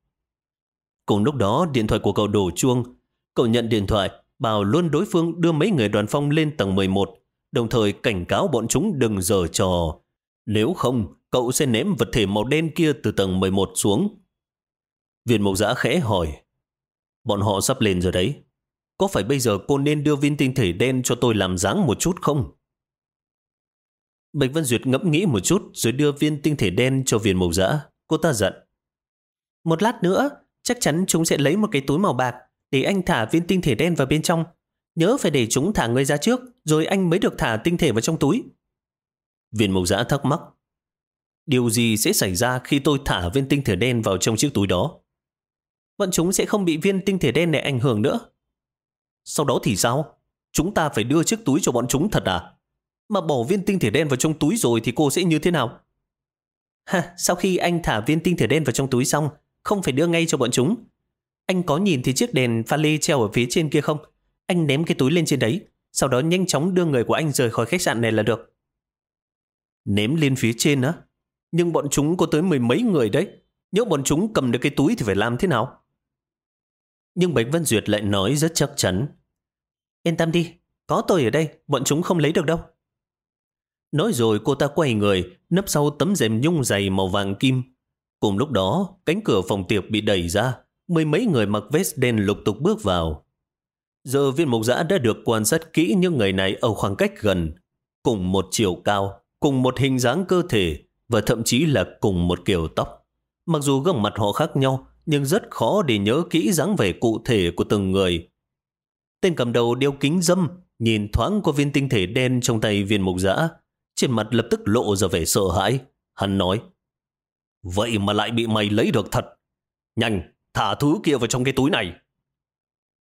Speaker 1: Cùng lúc đó điện thoại của cậu đổ chuông. Cậu nhận điện thoại, bảo luôn đối phương đưa mấy người đoàn phong lên tầng 11, đồng thời cảnh cáo bọn chúng đừng dở trò. Nếu không, cậu sẽ ném vật thể màu đen kia từ tầng 11 xuống. Viên mộc giã khẽ hỏi, bọn họ sắp lên rồi đấy. Có phải bây giờ cô nên đưa viên tinh thể đen cho tôi làm dáng một chút không? Bạch Vân Duyệt ngẫm nghĩ một chút rồi đưa viên tinh thể đen cho viên mộc giã. Cô ta giận. Một lát nữa, chắc chắn chúng sẽ lấy một cái túi màu bạc để anh thả viên tinh thể đen vào bên trong. Nhớ phải để chúng thả người ra trước, rồi anh mới được thả tinh thể vào trong túi. Viên mộc giã thắc mắc. Điều gì sẽ xảy ra khi tôi thả viên tinh thể đen vào trong chiếc túi đó? Bọn chúng sẽ không bị viên tinh thể đen này ảnh hưởng nữa. Sau đó thì sao? Chúng ta phải đưa chiếc túi cho bọn chúng thật à? Mà bỏ viên tinh thể đen vào trong túi rồi thì cô sẽ như thế nào? Ha, sau khi anh thả viên tinh thể đen vào trong túi xong, không phải đưa ngay cho bọn chúng. Anh có nhìn thấy chiếc đèn pha lê treo ở phía trên kia không? Anh ném cái túi lên trên đấy, sau đó nhanh chóng đưa người của anh rời khỏi khách sạn này là được. Ném lên phía trên á? Nhưng bọn chúng có tới mười mấy người đấy. Nếu bọn chúng cầm được cái túi thì phải làm thế nào? Nhưng Bạch Vân Duyệt lại nói rất chắc chắn. Yên tâm đi, có tôi ở đây, bọn chúng không lấy được đâu. Nói rồi cô ta quay người, nấp sau tấm rèm nhung dày màu vàng kim. Cùng lúc đó, cánh cửa phòng tiệc bị đẩy ra, mười mấy người mặc vest đen lục tục bước vào. Giờ viên mục giã đã được quan sát kỹ những người này ở khoảng cách gần, cùng một chiều cao, cùng một hình dáng cơ thể và thậm chí là cùng một kiểu tóc. Mặc dù gương mặt họ khác nhau, nhưng rất khó để nhớ kỹ dáng vẻ cụ thể của từng người. Tên cầm đầu đeo kính dâm, nhìn thoáng qua viên tinh thể đen trong tay viên mục giã, trên mặt lập tức lộ ra vẻ sợ hãi. Hắn nói, Vậy mà lại bị mày lấy được thật. Nhanh, thả thứ kia vào trong cái túi này.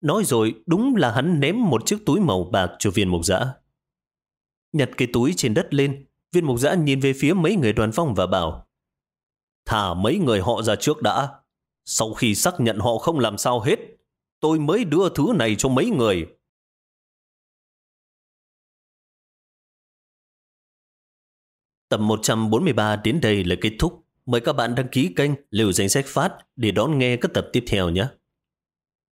Speaker 1: Nói rồi, đúng là hắn ném một chiếc túi màu bạc cho viên mục giã. Nhặt cái túi trên đất lên, viên mục giã nhìn về phía mấy người đoàn phong và bảo Thả mấy người họ ra trước đã. Sau khi xác nhận họ không làm sao hết, tôi mới đưa thứ này cho mấy người. Tập 143 đến đây là kết thúc. Mời các bạn đăng ký kênh Liều Danh Sách Phát để đón nghe các tập tiếp theo nhé.